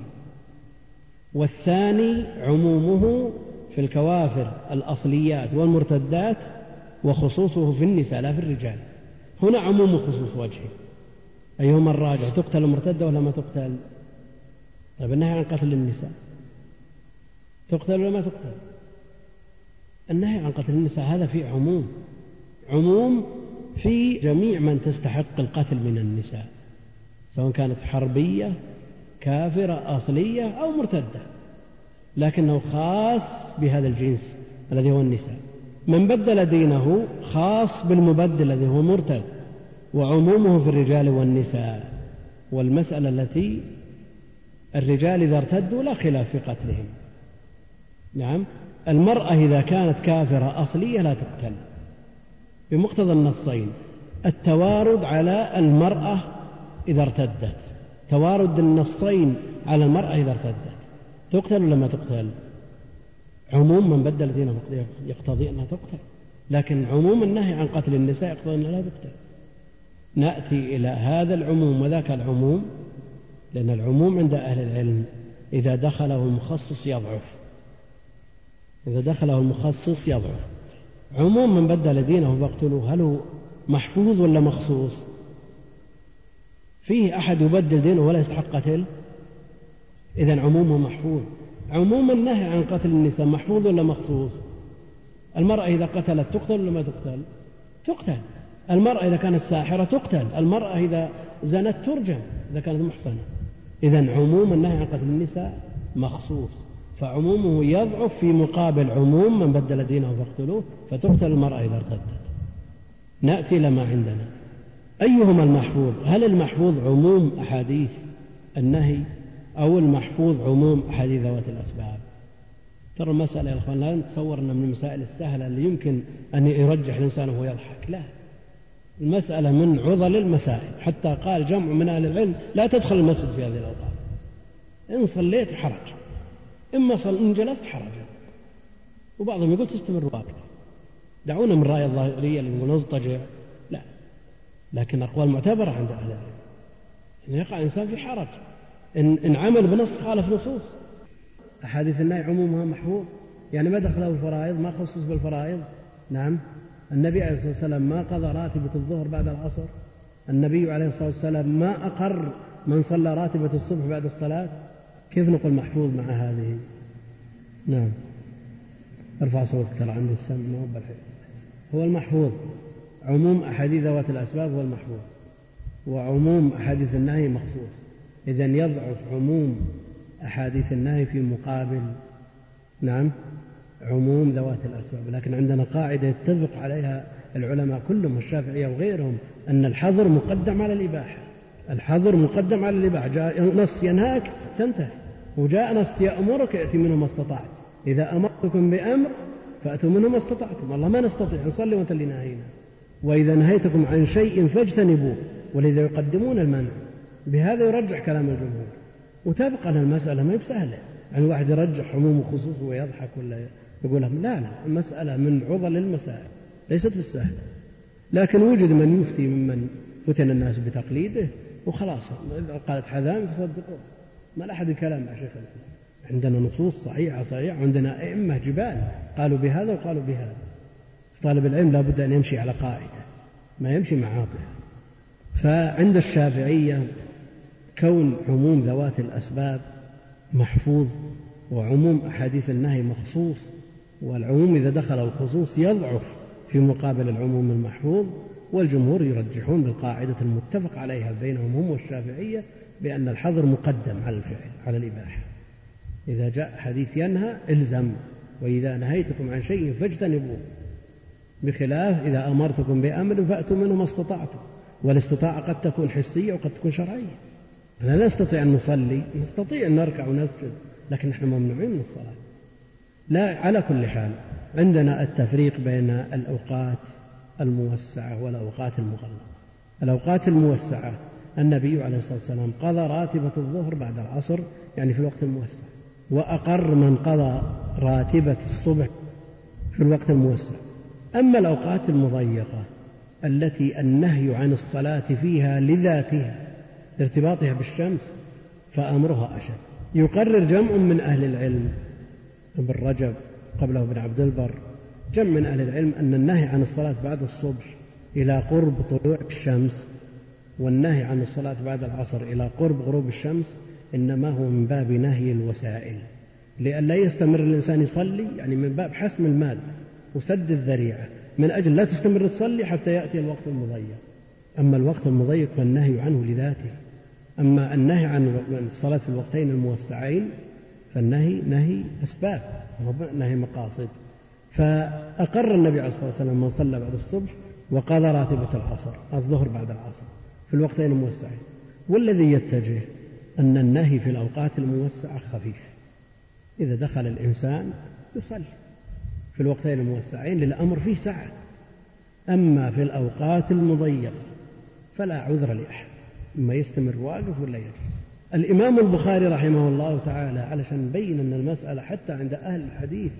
والثاني عمومه في الكوافر الأصليات والمرتدات وخصوصه في النساء لا في الرجال. هنا عموم خصوص وجهه. أيهما الراجح تقتل المرتدة ولا ما تقتل؟ طيب النهي عن قتل النساء. تقتل ولا ما تقتل؟ النهي عن قتل النساء هذا فيه عموم عموم في جميع من تستحق القتل من النساء سواء كانت حربية كافرة أصلية أو مرتدة لكنه خاص بهذا الجنس الذي هو النساء. من بدل دينه خاص بالمبدل الذي هو مرتد وعمومه في الرجال والنساء. والمسألة التي الرجال إذا ارتدوا لا خلاف في قتلهم. نعم. المرأة إذا كانت كافرة أصلية لا تقتل. بمقتضى النصين. التوارد على المرأة إذا ارتدت. توارد النصين على المرأة إذا ارتدت. تقتل ولا ما تقتل؟ عموم من بدل دينه يقتضي أنها تقتل. لكن عموم النهي عن قتل النساء يقتضي أنها لا تقتل. نأتي إلى هذا العموم. وذاك العموم؟ لأن العموم عند أهل العلم إذا دخله المخصص يضعف. إذا دخله المخصص يضعف عموم من بدل دينه فاقتلوه هل هو محفوظ ولا مخصوص؟ فيه أحد يبدل دينه ولا يستحق قتل؟ إذا عمومه محفوظ. عموم النهي عن قتل النساء محفوظ ولا مخصوص؟ المرأة إذا قتلت تقتل ولا ما تقتل؟ تقتل. المرأة إذا كانت ساحرة تقتل. المرأة إذا زنت ترجم إذا كانت محصنة. إذا عموم النهي عن قتل النساء مخصوص. فعمومه يضعف في مقابل عموم من بدل دينه فاقتلوه فتقتل المرأة إذا ارتدت. نأتي إلى ما عندنا. أيهما المحفوظ؟ هل المحفوظ عموم أحاديث النهي أو المحفوظ عموم أحاديث ذوات الأسباب؟ ترى المسألة يا أخوان لا نتصور أنها من المسائل السهلة اللي يمكن أن يرجح الإنسان وهو يضحك لا. المسألة من عضل المسائل. حتى قال جمع من أهل العلم لا تدخل المسجد في هذه الأوقات. إن صليت حرج. إما صل إن جلست حرج وبعضهم يقول تستمر واقفة دعونا من الرأي الظاهرية اللي يقول نضطجع. لا. لكن أقوال معتبرة عند أهل العلم. أن يقع الإنسان في حرج. إن, إن عمل بنص خالف نصوص. أحاديث النهي عمومها محفوظ. يعني ما دخله الفرائض ما خصص بالفرائض. نعم. النبي عليه الصلاة والسلام ما قضى راتبة الظهر بعد العصر. النبي عليه الصلاة والسلام ما أقر من صلى راتبة الصبح بعد الصلاة. كيف نقول محفوظ مع هذه؟ نعم. ارفع صوتك ترى عندي السمع ما هو المحفوظ. عموم أحاديث ذوات الأسباب هو المحفوظ. وعموم أحاديث النهي مخصوص. إذا يضعف عموم أحاديث النهي في مقابل نعم عموم ذوات الأسباب. لكن عندنا قاعدة يتفق عليها العلماء كلهم الشافعية وغيرهم أن الحظر مقدم على الإباحة. الحظر مقدم على الإباحة. جاء نص ينهاك تنتهي. وجاء نص يأمرك يأتي منه ما استطعت. إذا أمرتكم بأمر فأتوا منه ما استطعتم. الله ما نستطيع نصلي وأنت اللي نهينا وإذا نهيتكم عن شيء فاجتنبوه ولذا يقدمون المنع. بهذا يرجح كلام الجمهور. وتبقى المسألة ما هي بسهلة. يعني واحد يرجح عموم وخصوص ويضحك ولا يقول لا لا المسألة من عضل المسائل ليست بالسهلة لكن وجد من يفتي ممن فتن الناس بتقليده وخلاص قالت حذام تصدقون ما لا أحد الكلام مع شيخ الإسلام. عندنا نصوص صحيحة صحيحة. عندنا أئمة جبال. قالوا بهذا وقالوا بهذا. طالب العلم لا بد أن يمشي على قاعدة ما يمشي مع عاطفة. فعند الشافعية كون عموم ذوات الأسباب محفوظ وعموم أحاديث النهي مخصوص والعموم إذا دخل الخصوص يضعف في مقابل العموم المحفوظ والجمهور يرجحون بالقاعدة المتفق عليها بينهم هم والشافعية. بأن الحظر مقدم على الفعل على الإباحة. إذا جاء حديث ينهى إلزم. وإذا نهيتكم عن شيء فاجتنبوه. بخلاف إذا أمرتكم بأمر فأتوا منه ما استطعتم. والاستطاعة قد تكون حسية وقد تكون شرعية. إحنا لا نستطيع أن نصلي. نستطيع أن نركع ونسجد. لكن نحن ممنوعين من الصلاة. لا على كل حال عندنا التفريق بين الأوقات الموسعة والأوقات المغلقة. الأوقات الموسعة النبي عليه الصلاة والسلام قضى راتبة الظهر بعد العصر يعني في الوقت الموسع. وأقر من قضى راتبة الصبح في الوقت الموسع. أما الأوقات المضيقة التي النهي عن الصلاة فيها لذاتها لارتباطها بالشمس فأمرها أشد. يقرر جمع من أهل العلم ابن رجب قبله ابن عبد البر. جمع من أهل العلم أن النهي عن الصلاة بعد الصبح إلى قرب طلوع الشمس والنهي عن الصلاة بعد العصر إلى قرب غروب الشمس إنما هو من باب نهي الوسائل. لئلا يستمر الإنسان يصلي يعني من باب حسم المال وسد الذريعة. من أجل لا تستمر تصلي حتى يأتي الوقت المضيق. أما الوقت المضيق فالنهي عنه لذاته. أما النهي عن الصلاة في الوقتين الموسعين فالنهي نهي أسباب نهي مقاصد. فأقر النبي عليه الصلاة والسلام من صلى بعد الصبح وقضى راتبة العصر الظهر بعد العصر. في الوقتين الموسعين والذي يتجه أن النهي في الأوقات الموسعة خفيف. إذا دخل الإنسان يصلي في الوقتين الموسعين للأمر فيه سعة. أما في الأوقات المضيقة فلا عذر لأحد. إما يستمر واقف ولا يجلس. الإمام البخاري رحمه الله تعالى علشان يبين أن المسألة حتى عند أهل الحديث.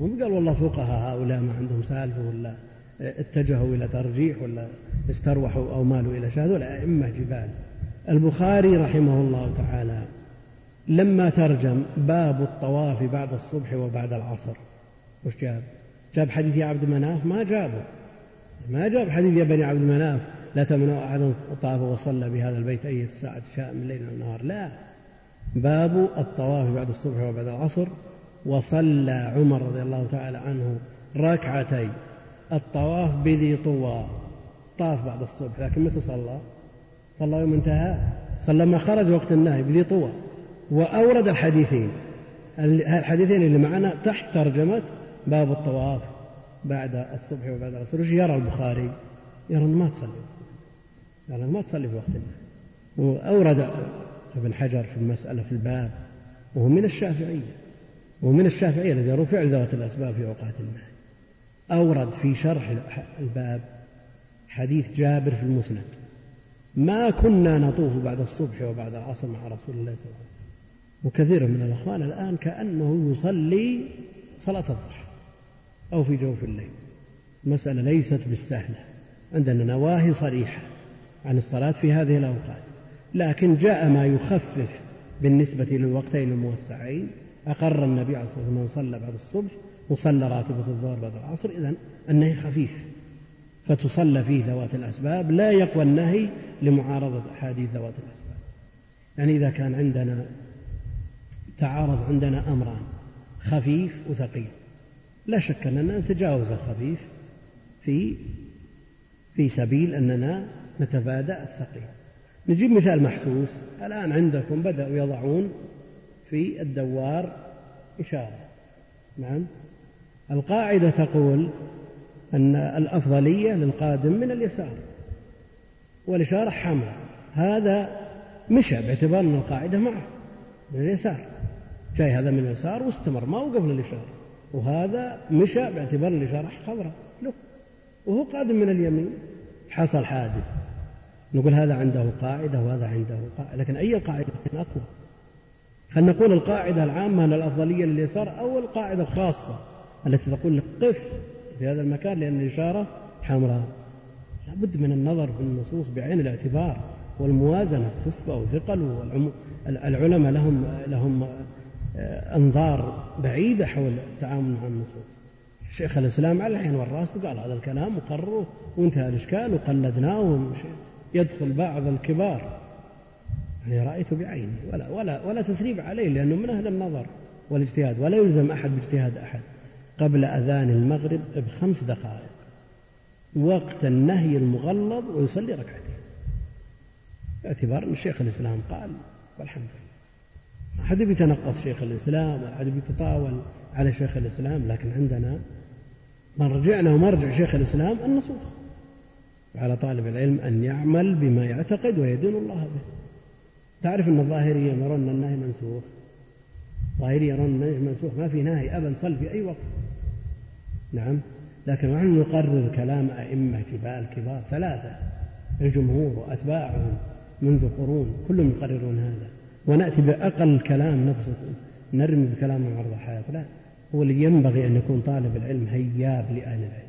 هم قال والله فقهاء هؤلاء ما عندهم سالفة ولا اتجهوا إلى ترجيح ولا استروحوا أو مالوا إلى شهادة ولا أئمة جبال. البخاري رحمه الله تعالى لما ترجم باب الطواف بعد الصبح وبعد العصر. وش جاب؟ جاب حديث يا عبد مناف ما جابه. ما جاب حديث يا بني عبد مناف لا تمنعوا أحدا طاف وصلى بهذا البيت أي ساعة شاء من ليل أو نهار لا. باب الطواف بعد الصبح وبعد العصر وصلى عمر رضي الله تعالى عنه ركعتي الطواف بذي طوى. طاف بعد الصبح لكن متى صلى؟ صلى يوم انتهى. صلى ما خرج وقت النهي بذي طوى. وأورد الحديثين. الحديثين اللي معنا تحت ترجمة باب الطواف بعد الصبح وبعد العصر. وش يرى البخاري؟ يرى ما تصلي. قال ما تصلي في وقت النهي. وأورد ابن حجر في المسألة في الباب وهو من الشافعية. ومن الشافعية الذي يرون فعل ذوات الأسباب في أوقات النهي. أورد في شرح الباب حديث جابر في المسند. ما كنا نطوف بعد الصبح وبعد العصر مع رسول الله صلى الله عليه وسلم. وكثير من الأخوان الآن كأنه يصلي صلاة الضحى أو في جوف الليل. المسألة ليست بالسهلة. عندنا نواهي صريحة عن الصلاة في هذه الأوقات. لكن جاء ما يخفف بالنسبة للوقتين الموسعين. أقر النبي عليه الصلاة والسلام من صلى بعد الصبح وصلى راتبة الظهر بعد العصر إذا النهي خفيف. فتصلى فيه ذوات الأسباب لا يقوى النهي لمعارضة أحاديث ذوات الأسباب. يعني إذا كان عندنا تعارض عندنا أمران خفيف وثقيل. لا شك أننا نتجاوز الخفيف في في سبيل أننا نتفادى الثقيل. نجيب مثال محسوس. الآن عندكم بدأوا يضعون في الدوار إشارة. نعم. القاعدة تقول أن الأفضلية للقادم من اليسار والإشارة حمراء هذا مشى باعتبار أن القاعدة معه من اليسار. جاي هذا من اليسار واستمر ما وقف للإشارة وهذا مشى باعتبار الإشارة خضراء. له وهو قادم من اليمين. حصل حادث. نقول هذا عنده قاعدة وهذا عنده قاعدة لكن أي قاعدة أقوى؟ خلينا نقول القاعدة العامة أن الأفضلية لليسار أو القاعدة الخاصة. التي تقول لك قف في هذا المكان لأن الإشارة حمراء. لابد من النظر في النصوص بعين الاعتبار والموازنة خفة وثقل والعلماء لهم لهم آه، أنظار بعيدة حول التعامل مع النصوص. شيخ الإسلام على العين والرأس وقال هذا الكلام وقرره وانتهى الإشكال وقلدناه يدخل بعض الكبار. يعني رأيته بعيني. ولا ولا ولا تسريب عليه لأنه من أهل النظر والاجتهاد. ولا يلزم أحد باجتهاد أحد. قبل أذان المغرب بخمس دقائق. وقت النهي المغلظ ويصلي ركعتين. باعتبار أن شيخ الإسلام قال والحمد لله. ما حد بيتنقص شيخ الإسلام ولا حد بيتطاول على شيخ الإسلام لكن عندنا مرجعنا ومرجع شيخ الإسلام النصوص على طالب العلم أن يعمل بما يعتقد ويدين الله به. تعرف أن الظاهرية يرون النهي منسوخ. الظاهرية يرون النهي منسوخ. ما في نهي أبدا صل في أي وقت. نعم. لكن نحن نقرر كلام أئمة جبال كبار ثلاثة الجمهور وأتباعهم منذ قرون كلهم يقررون هذا. ونأتي بأقل كلام نفسه نرمي بكلام عرض الحياة لا هو اللي ينبغي أن يكون طالب العلم هياب لأهل العلم.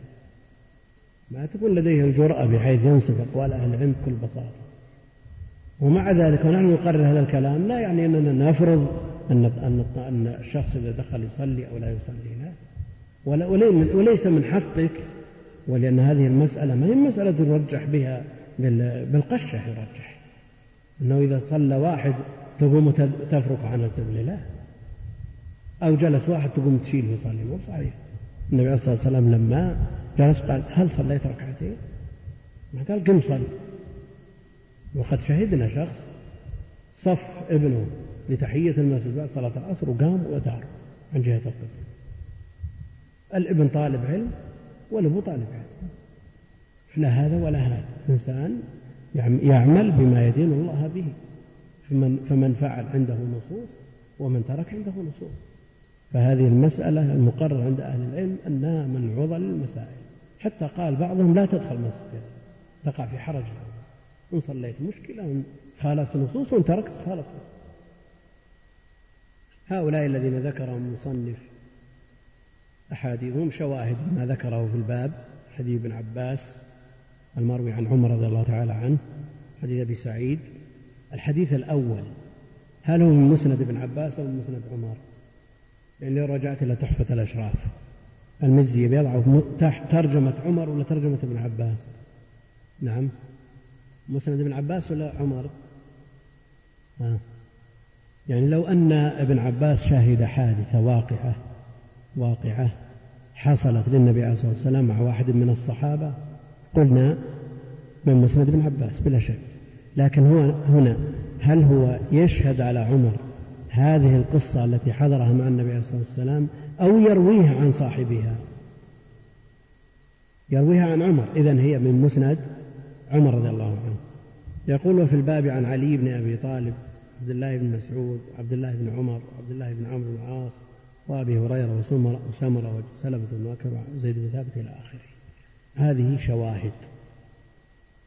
ما تكون لديه الجرأة بحيث ينسب أقوال أهل العلم بكل بساطة. ومع ذلك ونحن نقرر هذا الكلام لا يعني أننا نفرض أن أن الشخص إذا دخل يصلي أو لا يصلي. وليس من حقك ولأن هذه المسألة ما هي مسألة يرجح بها بالقشة يرجح. أنه إذا صلى واحد تقوم تفرق عن القبلة لا. أو جلس واحد تقوم تشيله يصلي مو صحيح. النبي عليه الصلاة والسلام لما جلس قال هل صليت ركعتين؟ ما قال قم صل. وقد شهدنا شخص صف ابنه لتحية المسجد بعد صلاة العصر وقام ودار عن جهة القبلة. الابن طالب علم والابو طالب علم. لا هذا ولا هذا. إنسان يعمل بما يدين الله به. فمن, فمن فعل عنده نصوص ومن ترك عنده نصوص. فهذه المسألة المقرر عند أهل العلم أنها من عضل المسائل. حتى قال بعضهم لا تدخل مسجد. تقع في حرج. إن صليت مشكلة إن خالفت نصوص وإن تركت خالفت. هؤلاء الذين ذكرهم المصنف أحاديثهم شواهد ما ذكره في الباب حديث ابن عباس المروي عن عمر رضي الله تعالى عنه حديث أبي سعيد. الحديث الأول هل هو من مسند ابن عباس أو من مسند عمر؟ لأن لو رجعت إلى تحفة الأشراف. المزي بيضع تحت ترجمة عمر ولا ترجمة ابن عباس؟ نعم. مسند ابن عباس ولا عمر؟ آه. يعني لو أن ابن عباس شهد حادثة واقعة واقعة حصلت للنبي عليه الصلاة والسلام مع واحد من الصحابة قلنا من مسند ابن عباس بلا شك. لكن هو هنا هل هو يشهد على عمر هذه القصة التي حضرها مع النبي عليه الصلاة والسلام أو يرويها عن صاحبها؟ يرويها عن عمر. إذن هي من مسند عمر رضي الله عنه. يقول وفي الباب عن علي بن أبي طالب عبد الله بن مسعود عبد الله بن عمر عبد الله بن عمرو بن العاص وأبي هريرة وسمرة وسلمة بن بكر وزيد بن ثابت إلى آخره. هذه شواهد.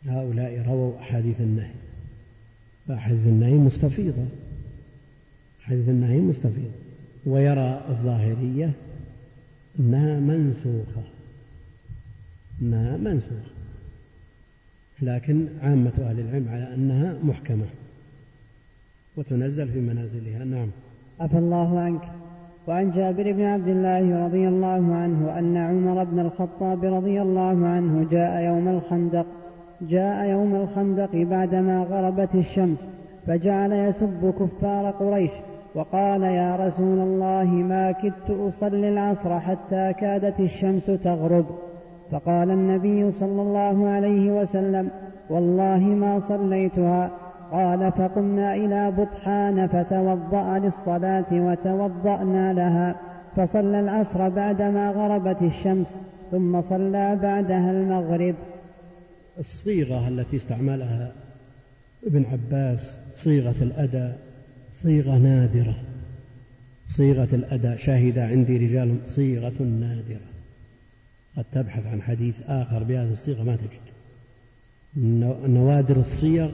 هؤلاء رووا أحاديث النهي. فأحاديث النهي مستفيضة. أحاديث النهي مستفيضة. ويرى الظاهرية أنها منسوخة. أنها منسوخة. لكن عامة أهل العلم على أنها محكمة. وتنزل في منازلها. نعم. عفى الله عنك. وعن جابر بن عبد الله رضي الله عنه أن عمر بن الخطاب رضي الله عنه جاء يوم الخندق جاء يوم الخندق بعدما غربت الشمس فجعل يسب كفار قريش وقال يا رسول الله ما كدت أصلي العصر حتى كادت الشمس تغرب. فقال النبي صلى الله عليه وسلم والله ما صليتها قال فقمنا إلى بطحان فتوضأ للصلاة وتوضأنا لها فصلى العصر بعدما غربت الشمس ثم صلى بعدها المغرب. الصيغة التي استعملها ابن عباس صيغة الأداء صيغة نادرة. صيغة الأداء شاهد عندي رجال صيغة نادرة. قد تبحث عن حديث آخر بهذه الصيغة ما تجد. نوادر الصيغ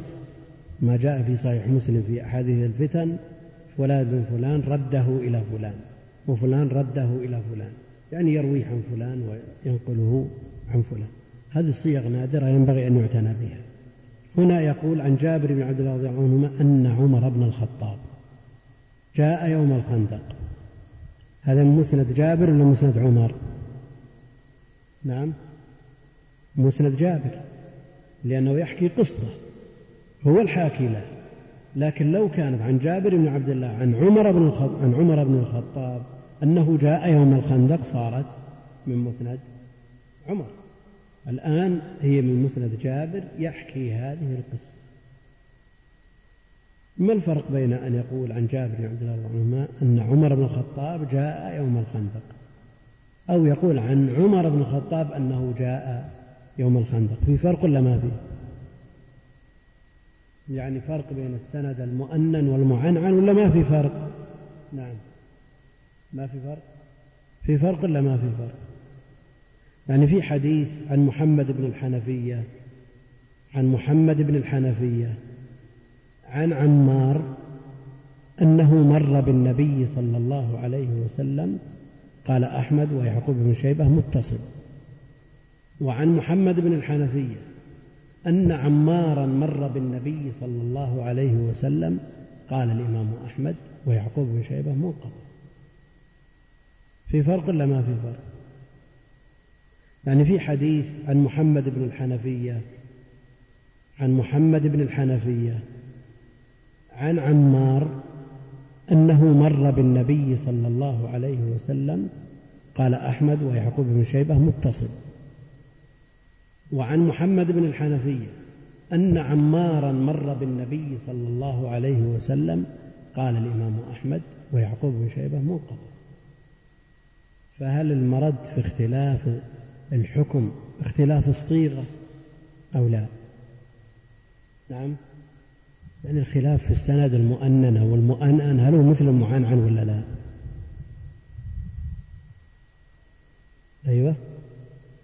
ما جاء في صحيح مسلم في أحاديث الفتن فلان بن فلان رده إلى فلان وفلان رده إلى فلان يعني يرويه عن فلان وينقله عن فلان. هذه الصيغ نادرة ينبغي أن يعتنى بها. هنا يقول عن جابر بن عبد الله رضي الله عنهما أن عمر بن الخطاب. جاء يوم الخندق. هذا من مسند جابر ولا مسند عمر؟ نعم مسند جابر لأنه يحكي قصة. هو الحاكي له. لكن لو كانت عن جابر بن عبد الله عن عمر بن الخطاب عن عمر بن الخطاب أنه جاء يوم الخندق صارت من مسند عمر. الآن هي من مسند جابر يحكي هذه القصة. ما الفرق بين أن يقول عن جابر بن عبد الله عنهما أن عمر بن الخطاب جاء يوم الخندق أو يقول عن عمر بن الخطاب أنه جاء يوم الخندق؟ في فرق ولا ما في؟ يعني فرق بين السند المؤنن والمعنعن ولا ما في فرق؟ نعم. ما في فرق؟ في فرق ولا ما في فرق؟ يعني في حديث عن محمد بن الحنفية عن محمد بن الحنفية عن عمار أنه مر بالنبي صلى الله عليه وسلم قال أحمد ويعقوب بن شيبة متصل وعن محمد بن الحنفية أن عمارا مر بالنبي صلى الله عليه وسلم قال الإمام أحمد ويعقوب بن شيبة منقطع في فرق ولا ما في فرق؟ يعني في حديث عن محمد بن الحنفية عن محمد بن الحنفية عن عمار أنه مر بالنبي صلى الله عليه وسلم قال أحمد ويعقوب بن شيبة متصل. وعن محمد بن الحنفية أن عمارا مر بالنبي صلى الله عليه وسلم قال الإمام أحمد ويعقوب بن شيبة منقطع. فهل المرد في اختلاف الحكم اختلاف الصيغة أو لا؟ نعم. يعني الخلاف في السند المؤننة والمؤنن هل هو مثل المعنعن ولا لا؟ أيوة.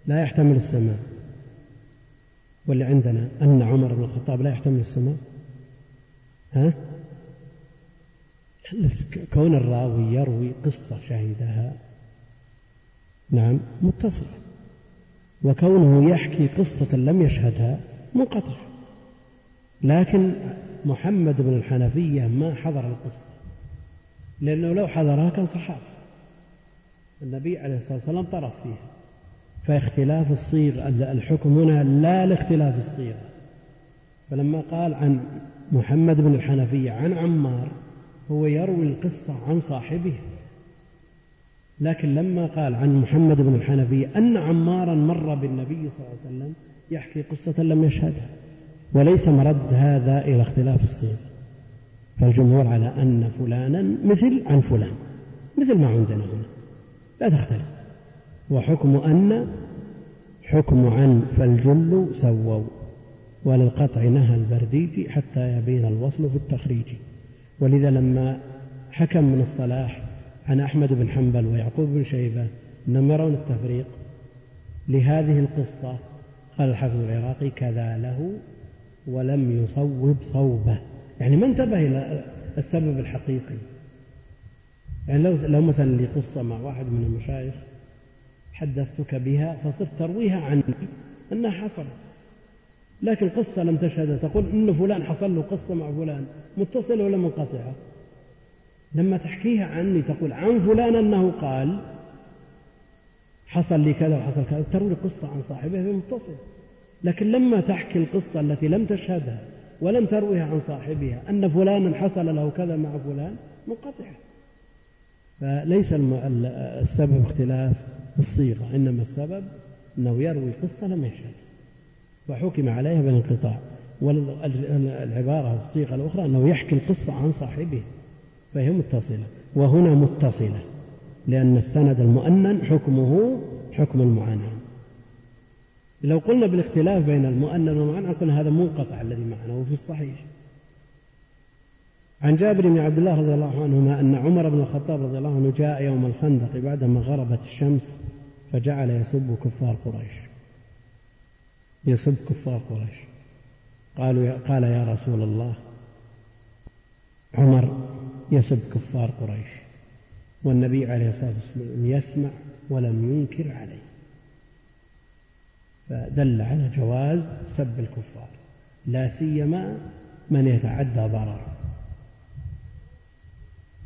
لا يحتمل السماء واللي عندنا أن عمر بن الخطاب لا يحتمل السماء؟ ها؟ كون الراوي يروي قصة شهدها نعم متصل. وكونه يحكي قصة لم يشهدها منقطع. لكن محمد بن الحنفية ما حضر القصة. لأنه لو حضرها كان صحابي النبي عليه الصلاة والسلام طرف فيها. فاختلاف الصيغ الحكم هنا لا لاختلاف الصيغة فلما قال عن محمد بن الحنفية عن عمار هو يروي القصة عن صاحبه. لكن لما قال عن محمد بن الحنفية أن عمارا مر بالنبي صلى الله عليه وسلم يحكي قصة لم يشهدها. وليس مرد هذا إلى اختلاف الصيغ. فالجمهور على أن فلانا مثل عن فلان مثل ما عندنا هنا. لا تختلف. وحكم أن حكم عن فالجل سووا وللقطع نهى البرديجي حتى يبين الوصل في التخريج. ولذا لما حكم من الصلاح عن أحمد بن حنبل ويعقوب بن شيبة أنهم يرون التفريق لهذه القصة. قال الحافظ العراقي كذا له ولم يصوب صوبة. يعني ما انتبه إلى السبب الحقيقي. يعني لو لو مثلا لي قصة مع واحد من المشايخ حدثتك بها فصرت ترويها عني أنها حصلت لكن قصة لم تشهد تقول إن فلان حصل له قصة مع فلان متصلة ولا منقطعة؟ لما تحكيها عني تقول عن فلان أنه قال حصل لي كذا وحصل كذا تروي قصة عن صاحبه متصل. لكن لما تحكي القصة التي لم تشهدها ولم ترويها عن صاحبها أن فلانا حصل له كذا مع فلان منقطعة. فليس السبب اختلاف. الصيغة. إنما السبب أنه يروي قصة لم يشهد وحكم عليها بالانقطاع. والعبارة الصيغة الأخرى أنه يحكي القصة عن صاحبه فهي متصلة. وهنا متصلة لأن السند المؤنن حكمه حكم المعنى لو قلنا بالاختلاف بين المؤنن والمعنى قلنا هذا منقطع الذي معنا وفي الصحيح. عن جابر بن عبد الله رضي الله عنهما أن عمر بن الخطاب رضي الله عنه جاء يوم الخندق بعدما غربت الشمس فجعل يسب كفار قريش. يسب كفار قريش. قالوا يا قال يا رسول الله عمر يسب كفار قريش والنبي عليه الصلاة والسلام يسمع ولم ينكر عليه. فدل على جواز سب الكفار لا سيما من يتعدى ضرره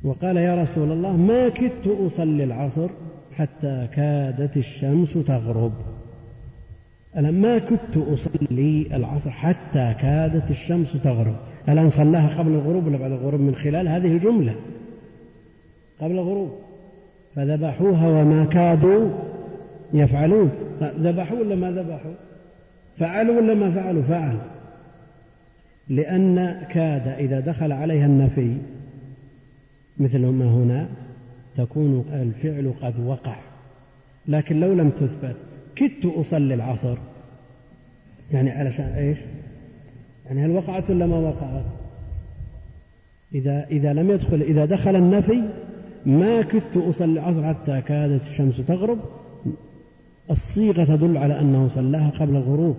وقال يا رسول الله ما كدت أصلي العصر حتى كادت الشمس تغرب. أنا ما كنت أصلي العصر حتى كادت الشمس تغرب. الآن صلاها قبل الغروب ولا بعد الغروب من خلال هذه الجملة؟ قبل الغروب. فذبحوها وما كادوا يفعلون. ذبحوا ولا ما ذبحوا؟ فعلوا ولا ما فعلوا؟ فعلوا. لأن كاد إذا دخل عليها النفي مثل ما هنا تكون الفعل قد وقع. لكن لو لم تثبت كدت أصلي العصر. يعني علشان إيش؟ يعني هل وقعت ولا ما وقعت؟ إذا إذا لم يدخل إذا دخل النفي ما كدت أصلي العصر حتى كادت الشمس تغرب. الصيغة تدل على أنه صلاها قبل الغروب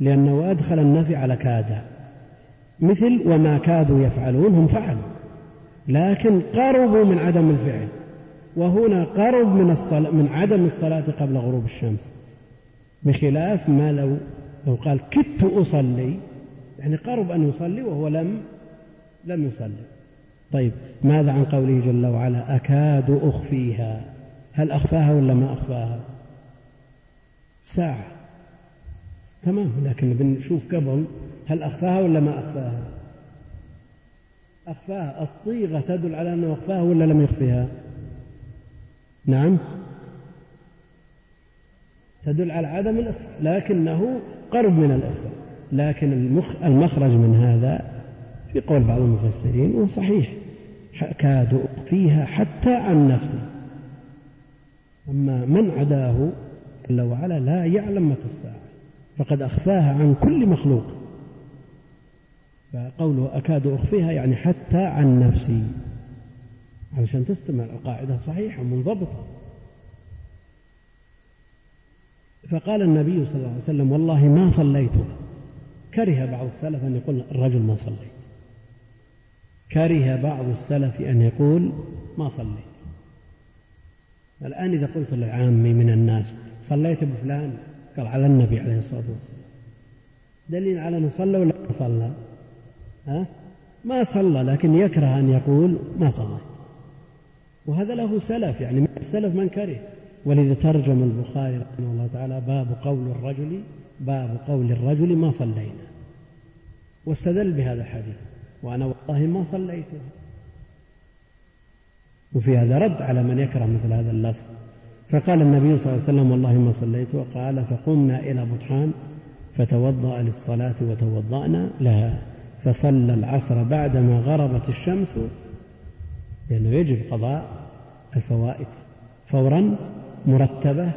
لأنه أدخل النفي على كاد. مثل وما كادوا يفعلون هم فعلوا. لكن قربوا من عدم الفعل. وهنا قرب من الصلاة من عدم الصلاة قبل غروب الشمس. بخلاف ما لو لو قال كدت أصلي يعني قرب أن يصلي وهو لم لم يصلي. طيب ماذا عن قوله جل وعلا أكاد أخفيها؟ هل أخفاها ولا ما أخفاها؟ ساعة. تمام لكن بنشوف قبل هل أخفاها ولا ما أخفاها؟ أخفاها. الصيغة تدل على أنه أخفاها ولا لم يخفيها؟ نعم. تدل على عدم الإخفاء لكنه قرب من الإخفاء. لكن المخرج من هذا في قول بعض المفسرين وصحيح كاد أخفيها حتى عن نفسي أما من عداه جل وعلا لا يعلم متى الساعة. فقد أخفاها عن كل مخلوق. فقوله أكاد أخفيها يعني حتى عن نفسي. علشان تستمع القاعدة صحيحة منضبطة فقال النبي صلى الله عليه وسلم والله ما صليتها كره بعض السلف أن يقول الرجل ما صليت. كره بعض السلف أن يقول ما صليت. الآن إذا قلت للعامي من الناس صليت بفلان قال على النبي عليه الصلاة والسلام. دليل على أنه صلى ولا صلى؟ ها؟ ما صلى لكن يكره أن يقول ما صلى وهذا له سلف يعني من السلف من كره. ولذا ترجم البخاري رحمه الله تعالى باب قول الرجل باب قول الرجل ما صلينا. واستدل بهذا الحديث. وأنا والله ما صليته وفي هذا رد على من يكره مثل هذا اللفظ. فقال النبي صلى الله عليه وسلم والله ما صليت وقال فقمنا إلى بطحان فتوضأ للصلاة وتوضأنا لها. فصلى العصر بعدما غربت الشمس لأنه يجب قضاء الفوائد فورا مرتبة.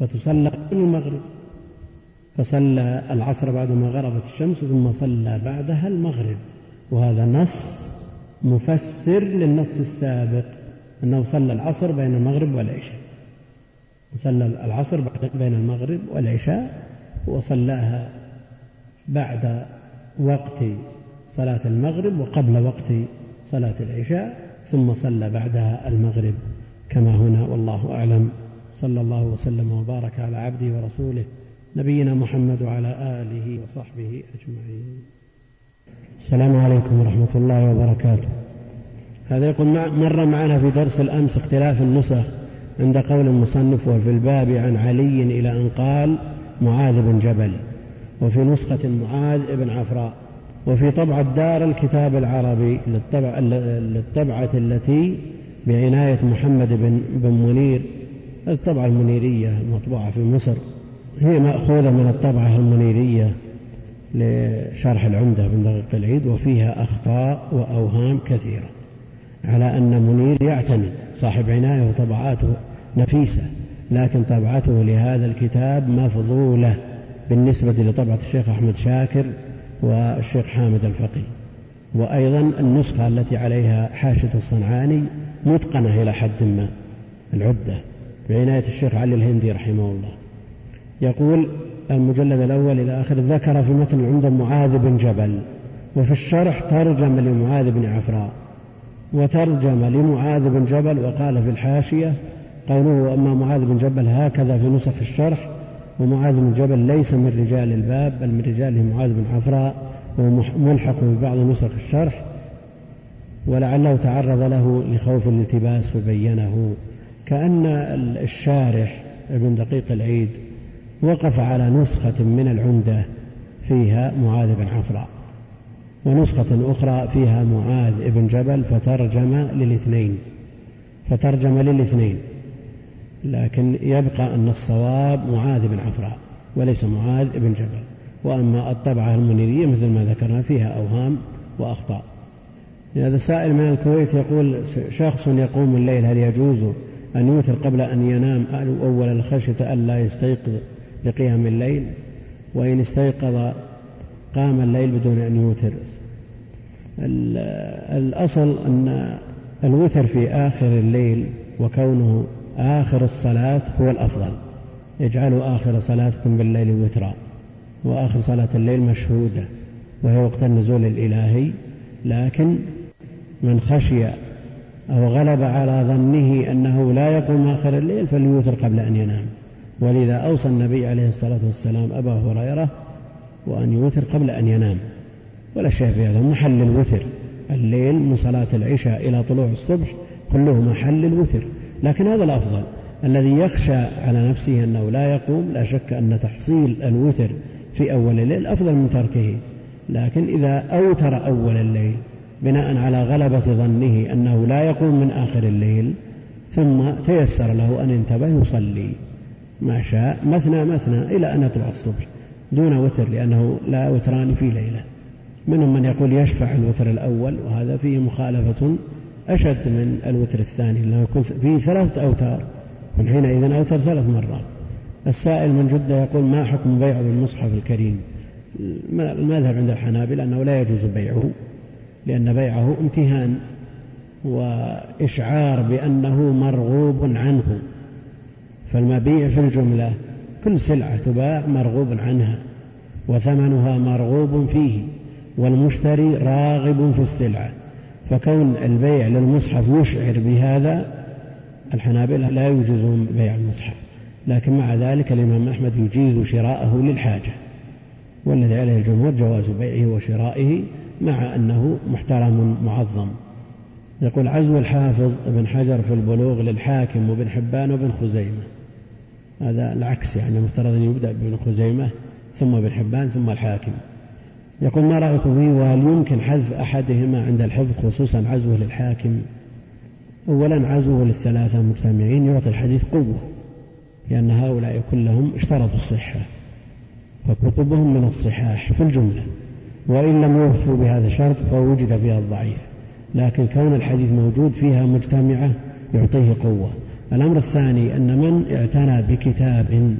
فتصلى قبل المغرب فصلى العصر بعدما غربت الشمس ثم صلى بعدها المغرب. وهذا نص مفسر للنص السابق أنه صلى العصر بين المغرب والعشاء. صلى العصر بين المغرب والعشاء وصلاها بعد وقت صلاة المغرب وقبل وقت صلاة العشاء ثم صلى بعدها المغرب. كما هنا والله أعلم. صلى الله وسلم وبارك على عبده ورسوله نبينا محمد وعلى آله وصحبه أجمعين. السلام عليكم ورحمة الله وبركاته. هذا يقول مر معنا في درس الأمس اختلاف النسخ عند قول المصنف وفي الباب عن علي إلى أن قال معاذ بن جبل. وفي نسخة معاذ بن عفراء وفي طبع الدار الكتاب العربي للطبع للطبعة التي بعناية محمد بن, بن منير. الطبعة المنيرية المطبوعة في مصر. هي مأخوذة من الطبعة المنيرية لشرح العمدة بن دقيق العيد وفيها أخطاء وأوهام كثيرة على أن منير يعتني صاحب عناية وطبعاته نفيسة لكن طبعته لهذا الكتاب مفضولة. بالنسبة لطبعة الشيخ أحمد شاكر والشيخ حامد الفقي وأيضا النسخة التي عليها حاشة الصنعاني متقنة إلى حد ما العدة بعناية الشيخ علي الهندي رحمه الله. يقول المجلد الأول إلى آخر ذكر في متن العمدة معاذ بن جبل وفي الشرح ترجم لمعاذ بن عفراء. وترجم لمعاذ بن جبل وقال في الحاشية قوله أما معاذ بن جبل هكذا في نسخ الشرح ومعاذ بن جبل ليس من رجال الباب بل من رجاله معاذ بن عفراء وهو ملحق ببعض نسخ الشرح ولعله تعرض له لخوف الالتباس فبينه كأن الشارح ابن دقيق العيد وقف على نسخة من العمدة فيها معاذ بن عفراء ونسخة أخرى فيها معاذ بن جبل فترجم للاثنين فترجم للاثنين. لكن يبقى أن الصواب معاذ بن عفراء وليس معاذ بن جبل. وأما الطبعة المنيرية مثل ما ذكرنا فيها أوهام وأخطاء. هذا سائل من الكويت يقول شخص يقوم الليل هل يجوز أن يوتر قبل أن ينام أول الخشية ألا يستيقظ لقيام الليل؟ وإن استيقظ قام الليل بدون أن يوتر. الأصل أن الوتر في آخر الليل وكونه آخر الصلاة هو الأفضل. اجعلوا آخر صلاتكم بالليل وترا. وآخر صلاة الليل مشهودة. وهي وقت النزول الإلهي. لكن من خشي أو غلب على ظنه أنه لا يقوم آخر الليل فليوتر قبل أن ينام. ولذا أوصى النبي عليه الصلاة والسلام أبا هريرة وأن يوتر قبل أن ينام. ولا شيء في هذا محل الوتر. الليل من صلاة العشاء إلى طلوع الصبح كله محل الوتر. لكن هذا الأفضل. الذي يخشى على نفسه أنه لا يقوم لا شك أن تحصيل الوتر في أول الليل أفضل من تركه. لكن إذا أوتر أول الليل بناء على غلبة ظنه أنه لا يقوم من آخر الليل ثم تيسر له أن ينتبه يصلي. ما شاء مثنى مثنى إلى أن يطلع الصبح دون وتر لأنه لا وتران في ليلة. منهم من يقول يشفع الوتر الأول وهذا فيه مخالفة أشد من الوتر الثاني لأنه يكون فيه ثلاثة أوتار. حينئذ أوتر ثلاث مرات. السائل من جدة يقول ما حكم بيع المصحف الكريم؟ المذهب عند الحنابلة أنه لا يجوز بيعه لأن بيعه امتهان وإشعار بأنه مرغوب عنه. فالمبيع في الجملة كل سلعة تباع مرغوب عنها وثمنها مرغوب فيه والمشتري راغب في السلعة. فكون البيع للمصحف يشعر بهذا الحنابلة لا يجيزون بيع المصحف. لكن مع ذلك الإمام أحمد يجيز شراءه للحاجة. والذي عليه الجمهور جواز بيعه وشرائه مع أنه محترم معظم. يقول عزو الحافظ ابن حجر في البلوغ للحاكم وابن حبان وابن خزيمة. هذا العكس يعني مفترض أن يبدأ بابن خزيمة ثم ابن حبان ثم الحاكم. يقول ما رأيكم فيه وهل يمكن حذف أحدهما عند الحفظ خصوصا عزوه للحاكم؟ أولا عزوه للثلاثة مجتمعين يعطي الحديث قوة لأن هؤلاء كلهم اشترطوا الصحة فكتبهم من الصحاح في الجملة وإن لم يوفوا بهذا الشرط فوجد فيها الضعيف. لكن كون الحديث موجود فيها مجتمعة يعطيه قوة. الأمر الثاني أن من اعتنى بكتاب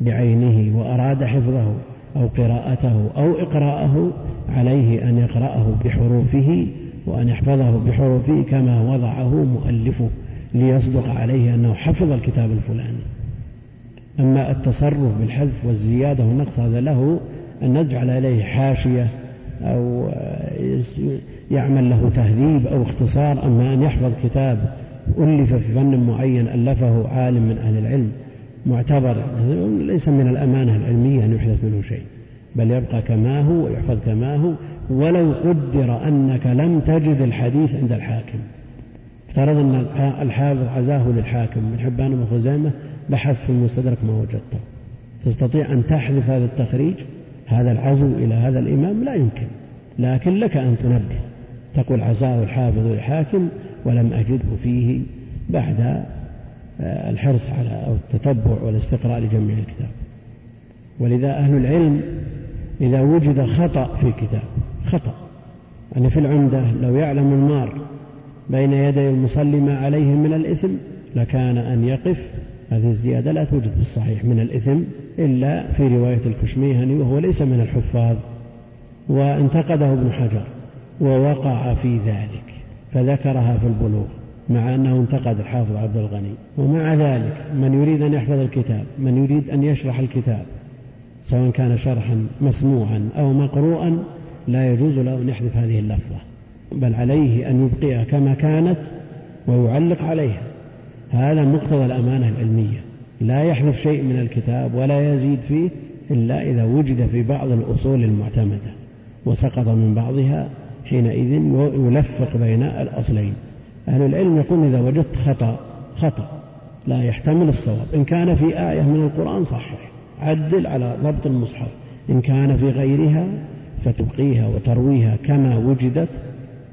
بعينه وأراد حفظه أو قراءته أو إقراءه عليه أن يقرأه بحروفه وأن يحفظه بحروفه كما وضعه مؤلفه ليصدق عليه أنه حفظ الكتاب الفلاني. أما التصرف بالحذف والزيادة والنقص هذا له أن نجعل إليه حاشية أو يعمل له تهذيب أو اختصار أما أن يحفظ كتاب ألف في فن معين ألفه عالم من أهل العلم معتبر ليس من الأمانة العلمية أن يحدث منه شيء بل يبقى كما هو ويحفظ كما هو ولو قدر أنك لم تجد الحديث عند الحاكم. افترض أن الحافظ عزاه للحاكم من حبان بن خزيمة بحث في المستدرك ما وجدته. تستطيع أن تحذف هذا التخريج؟ هذا العزو إلى هذا الإمام لا يمكن لكن لك أن تنبه. تقول عزاه الحافظ الحاكم ولم أجده فيه بعد الحرص على أو التتبع والاستقراء لجميع الكتاب. ولذا أهل العلم إذا وجد خطأ في كتاب خطأ. يعني في العمدة لو يعلم المار بين يدي المصلي ما عليه من الإثم لكان أن يقف. هذه الزيادة لا توجد في الصحيح من الإثم إلا في رواية الكشميهني وهو ليس من الحفاظ. وانتقده ابن حجر ووقع في ذلك فذكرها في البلوغ. مع أنه انتقد الحافظ عبد الغني. ومع ذلك من يريد أن يحفظ الكتاب من يريد أن يشرح الكتاب سواء كان شرحا مسموعا أو مقروءا لا يجوز له أن يحذف هذه اللفظة. بل عليه أن يبقيها كما كانت ويعلق عليها. هذا مقتضى الأمانة العلمية. لا يحذف شيء من الكتاب ولا يزيد فيه إلا إذا وجد في بعض الأصول المعتمدة وسقط من بعضها حينئذ يلفق بين الأصلين. أهل العلم يقول إذا وجدت خطأ خطأ. لا يحتمل الصواب. إن كان في آية من القرآن صحح عدل على ضبط المصحف. إن كان في غيرها فتبقيها وترويها كما وجدت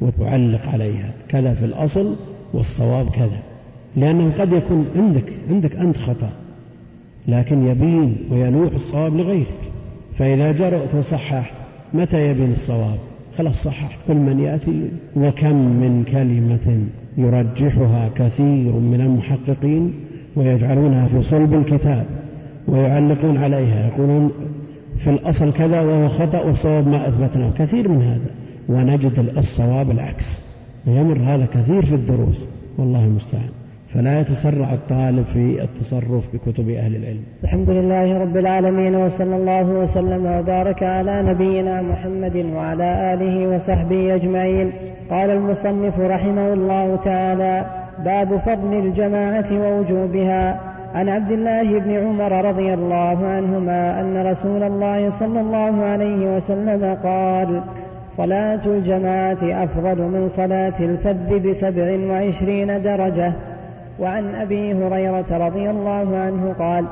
وتعلق عليها. كذا في الأصل والصواب كذا. لأنه قد يكون عندك عندك أنت خطأ. لكن يبين ويلوح الصواب لغيرك. فإذا جرأت وصححت متى يبين الصواب؟ خلاص صححت. كل من يأتي وكم من كلمة. يرجحها كثير من المحققين ويجعلونها في صلب الكتاب ويعلقون عليها يقولون في الأصل كذا وهو خطأ والصواب ما أثبتناه. كثير من هذا. ونجد الصواب العكس. يمر هذا كثير في الدروس. والله المستعان. فلا يتسرع الطالب في التصرف بكتب أهل العلم. الحمد لله رب العالمين وصلى الله وسلم وبارك على نبينا محمد وعلى آله وصحبه أجمعين. قال المصنف رحمه الله تعالى باب فضل الجماعة ووجوبها. عن عبد الله بن عمر رضي الله عنهما أن رسول الله صلى الله عليه وسلم قال صلاة الجماعة أفضل من صلاة الفذ بسبع وعشرين درجة. وعن أبي هريرة رضي الله عنه قال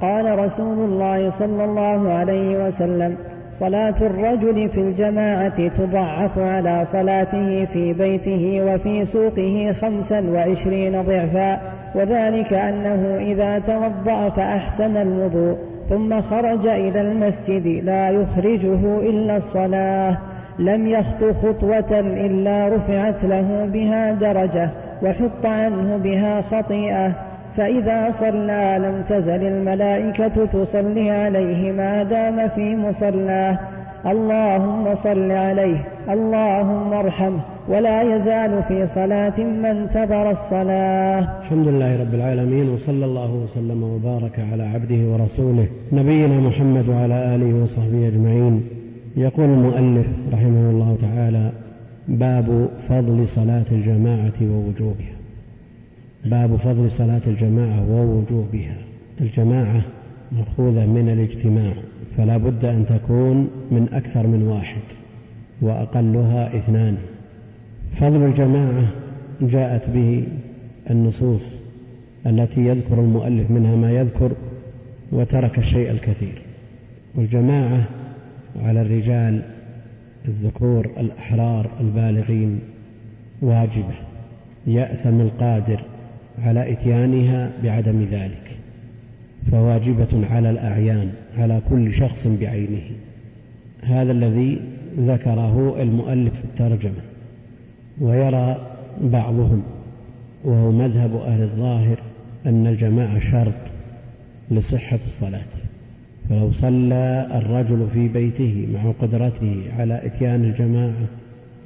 قال رسول الله صلى الله عليه وسلم صلاة الرجل في الجماعة تضعف على صلاته في بيته وفي سوقه خمسا وعشرين ضعفا وذلك أنه إذا توضأ فأحسن الوضوء ثم خرج إلى المسجد لا يخرجه إلا الصلاة لم يخط خطوة إلا رفعت له بها درجة. وحط عنه بها خطيئة فإذا صلى لم تزل الملائكة تصلي عليه ما دام في مصلاه. اللهم صل عليه اللهم ارحمه ولا يزال في صلاة ما انتظر الصلاة. الحمد لله رب العالمين وصلى الله وسلم وبارك على عبده ورسوله نبينا محمد وعلى آله وصحبه أجمعين. يقول المؤلف رحمه الله تعالى باب فضل صلاة الجماعة ووجوبها. باب فضل صلاة الجماعة ووجوبها. الجماعة مأخوذة من الاجتماع فلا بد أن تكون من أكثر من واحد وأقلها اثنان. فضل الجماعة جاءت به النصوص التي يذكر المؤلف منها ما يذكر وترك الشيء الكثير. والجماعة على الرجال الذكور الأحرار البالغين واجبة يأثم القادر على إتيانها بعدم ذلك فواجبة على الأعيان على كل شخص بعينه. هذا الذي ذكره المؤلف في الترجمة ويرى بعضهم وهو مذهب أهل الظاهر أن الجماعة شرط لصحة الصلاة. فلو صلى الرجل في بيته مع قدرته على إتيان الجماعة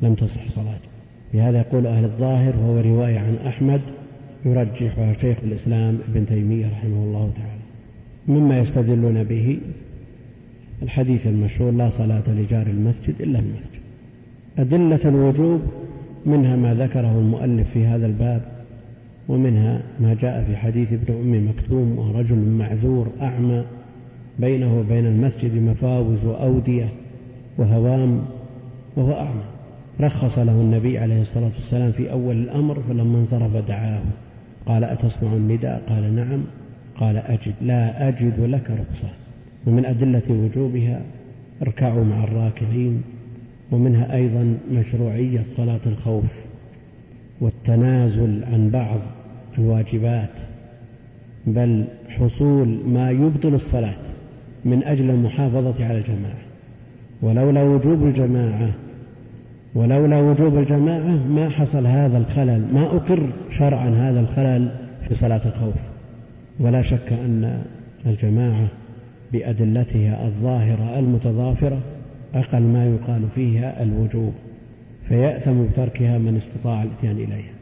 لم تصح صلاته. بهذا يقول أهل الظاهر وهو رواية عن أحمد يرجحها شيخ الإسلام ابن تيمية رحمه الله تعالى. مما يستدلون به الحديث المشهور لا صلاة لجار المسجد إلا المسجد. أدلة الوجوب منها ما ذكره المؤلف في هذا الباب ومنها ما جاء في حديث ابن أم مكتوم ورجل معذور أعمى بينه وبين المسجد مفاوز وأودية وهوام وهو أعمى. رخص له النبي عليه الصلاة والسلام في أول الأمر فلما انصرف دعاه. قال أتسمع النداء؟ قال نعم. قال أجد. لا أجد لك رخصة. ومن أدلة وجوبها اركعوا مع الراكعين. ومنها أيضا مشروعية صلاة الخوف والتنازل عن بعض الواجبات بل حصول ما يبطل الصلاة. من أجل المحافظة على الجماعة. ولولا وجوب الجماعة ولولا وجوب الجماعة ما حصل هذا الخلل ما أقر شرعا هذا الخلل في صلاة الخوف. ولا شك أن الجماعة بأدلتها الظاهرة المتضافرة أقل ما يقال فيها الوجوب فيأثم بتركها من استطاع الإتيان إليها.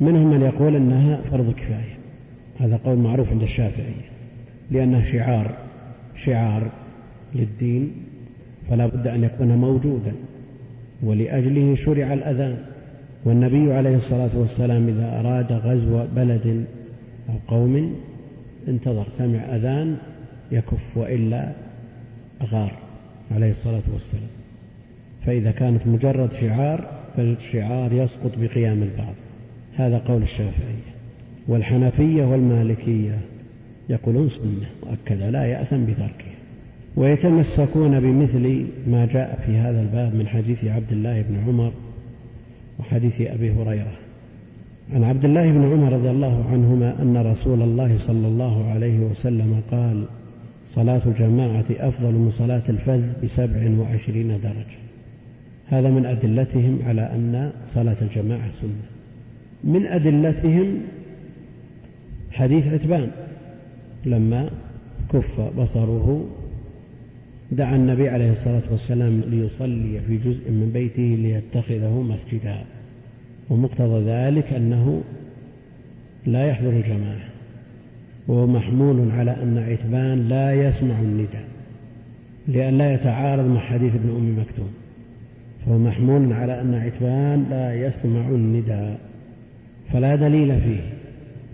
منهم من يقول أنها فرض كفاية. هذا قول معروف عند الشافعية لأنه شعار. شعار للدين فلا بد أن يكون موجودا ولأجله شرع الأذان. والنبي عليه الصلاة والسلام إذا أراد غزو بلد أو قوم انتظر سمع أذان يكف وإلا غار عليه الصلاة والسلام. فإذا كانت مجرد شعار فالشعار يسقط بقيام البعض. هذا قول الشافعية. والحنفية والمالكية. يقولون سنة مؤكدة لا يأثم بتركها ويتمسكون بمثل ما جاء في هذا الباب من حديث عبد الله بن عمر وحديث أبي هريرة. عن عبد الله بن عمر رضي الله عنهما أن رسول الله صلى الله عليه وسلم قال صلاة الجماعة أفضل من صلاة الفذ بسبع وعشرين درجة. هذا من أدلتهم على أن صلاة الجماعة سنة. من أدلتهم حديث عتبان. لما كف بصره دعا النبي عليه الصلاة والسلام ليصلي في جزء من بيته ليتخذه مسجدا. ومقتضى ذلك أنه لا يحضر الجماعة. وهو محمول على أن عتبان لا يسمع النداء لأن لا يتعارض مع حديث ابن أم مكتوم. فهو محمول على أن عتبان لا يسمع النداء. فلا دليل فيه.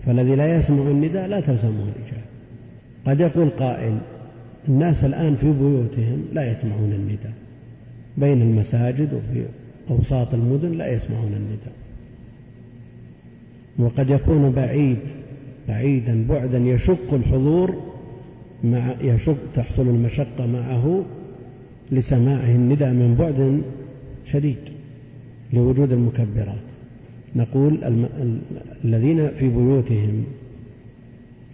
فالذي لا يسمع النداء لا تلزمه الإجابة. قد يقول قائل الناس الآن في بيوتهم لا يسمعون النداء بين المساجد وفي أوساط المدن لا يسمعون النداء وقد يكون بعيد بعيدا بعدا يشق الحضور مع يشق تحصل المشقة معه لسماعه النداء من بعد شديد لوجود المكبرات نقول. الذين في بيوتهم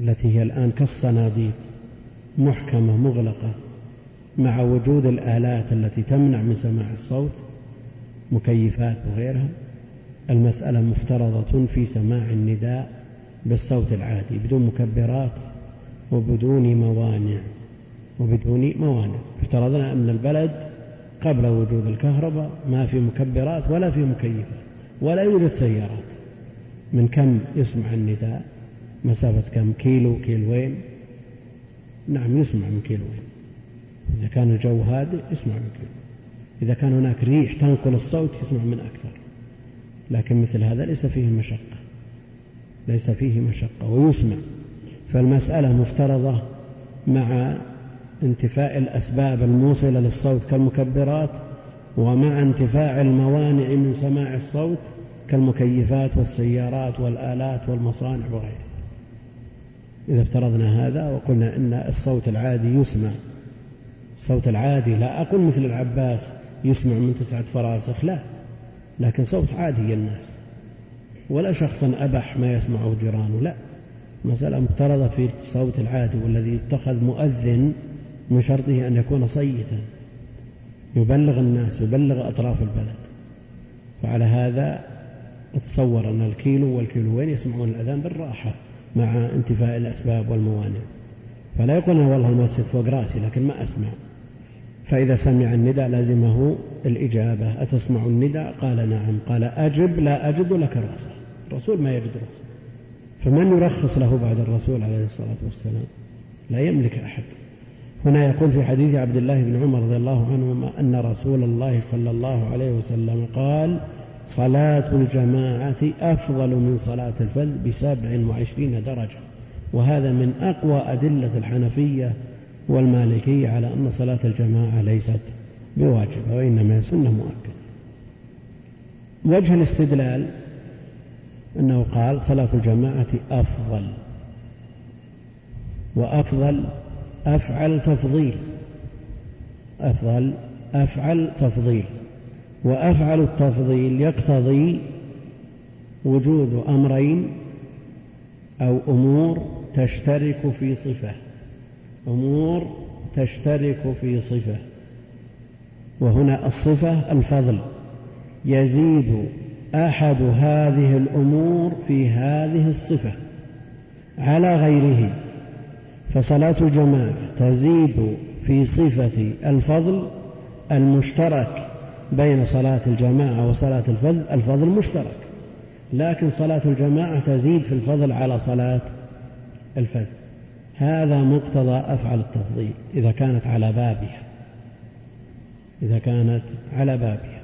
التي هي الآن كالصناديق محكمة مغلقة مع وجود الآلات التي تمنع من سماع الصوت مكيفات وغيرها المسألة مفترضة في سماع النداء بالصوت العادي بدون مكبرات وبدون موانع وبدون موانع. افترضنا أن البلد قبل وجود الكهرباء ما في مكبرات ولا في مكيفات ولا يوجد سيارات. من كم يسمع النداء؟ مسافة كم؟ كيلو كيلوين. نعم يسمع من كيلوين. إذا كان الجو هادئ يسمع من كيلو إذا كان هناك ريح تنقل الصوت يسمع من أكثر. لكن مثل هذا ليس فيه مشقة. ليس فيه مشقة ويسمع. فالمسألة مفترضة مع انتفاء الأسباب الموصلة للصوت كالمكبرات ومع انتفاع الموانع من سماع الصوت كالمكيفات والسيارات والآلات والمصانع وغيرها. إذا افترضنا هذا وقلنا إن الصوت العادي يسمع. الصوت العادي لا أقول مثل العباس يسمع من تسعة فراسخ لا. لكن صوت عادي الناس. ولا شخصا أبح ما يسمعه جيرانه لا. مسألة مفترضة في الصوت العادي والذي يتخذ مؤذن من شرطه أن يكون صيتا. يبلغ الناس يبلغ أطراف البلد. وعلى هذا اتصور أن الكيلو والكيلوين يسمعون الأذان بالراحة. مع انتفاء الأسباب والموانع. فلا يقول والله المسجد فوق رأسي لكن ما أسمع. فإذا سمع النداء لازمه الإجابة. أتسمع النداء؟ قال نعم. قال أجب لا أجب لك رخصة الرسول ما يجد رخصة فمن يرخص له بعد الرسول عليه الصلاة والسلام؟ لا يملك أحد. هنا يقول في حديث عبد الله بن عمر رضي الله عنهما أن رسول الله صلى الله عليه وسلم قال صلاة الجماعة أفضل من صلاة الفذ بسبع وعشرين درجة وهذا من أقوى أدلة الحنفية والمالكية على أن صلاة الجماعة ليست بواجبة وإنما سنة مؤكدة. وجه الاستدلال أنه قال صلاة الجماعة أفضل وأفضل أفعل تفضيل أفضل أفعل تفضيل. وأفعل التفضيل يقتضي وجود أمرين أو أمور تشترك في صفة. أمور تشترك في صفة. وهنا الصفة الفضل. يزيد أحد هذه الأمور في هذه الصفة على غيره. فصلاة الجماعة تزيد في صفة الفضل المشترك بين صلاة الجماعة وصلاة الفضل الفضل مشترك لكن صلاة الجماعة تزيد في الفضل على صلاة الفذ هذا مقتضى أفعل التفضيل إذا كانت على بابها. إذا كانت على بابها.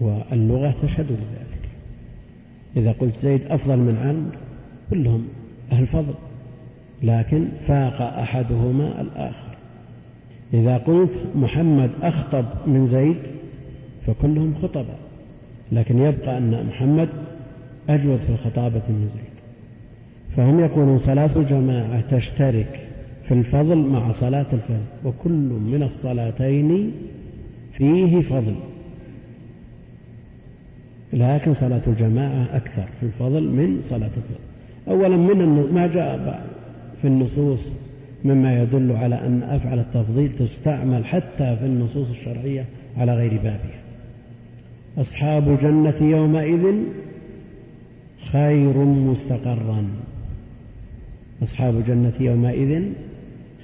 واللغة تشهد لذلك إذا قلت زيد أفضل من عمرو كلهم أهل فضل لكن فاق أحدهما الآخر. إذا قلت محمد أخطب من زيد فكلهم خطباء لكن يبقى أن محمد أجود في الخطابة من زيد. فهم يقولون صلاة الجماعة تشترك في الفضل مع صلاة الفرد وكل من الصلاتين فيه فضل. لكن صلاة الجماعة أكثر في الفضل من صلاة الفرد. أولا من ما جاء في النصوص مما يدل على أن أفعل التفضيل تستعمل حتى في النصوص الشرعية على غير بابها. أصحاب الجنة يومئذ خير مستقرا. أصحاب الجنة يومئذ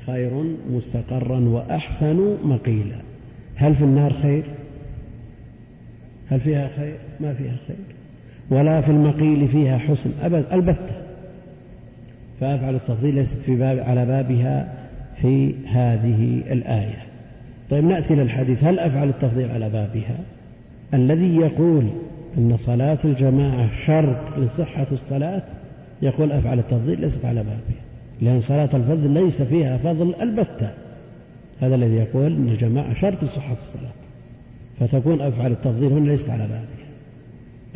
خير مستقرا وأحسن مقيلا. هل في النار خير؟ هل فيها خير؟ ما فيها خير. ولا في المقيل فيها حسن أبد البتة. فأفعل التفضيل ليست في باب على بابها في هذه الآية. طيب نأتي للحديث. هل أفعل التفضيل على بابها؟ الذي يقول أن صلاة الجماعة شرط لصحة الصلاة يقول أفعل التفضيل ليست على بابها لأن صلاة الفضل ليس فيها فضل البتة. هذا الذي يقول أن الجماعة شرط لصحة الصلاة فتكون أفعل التفضيل هنا ليست على بابها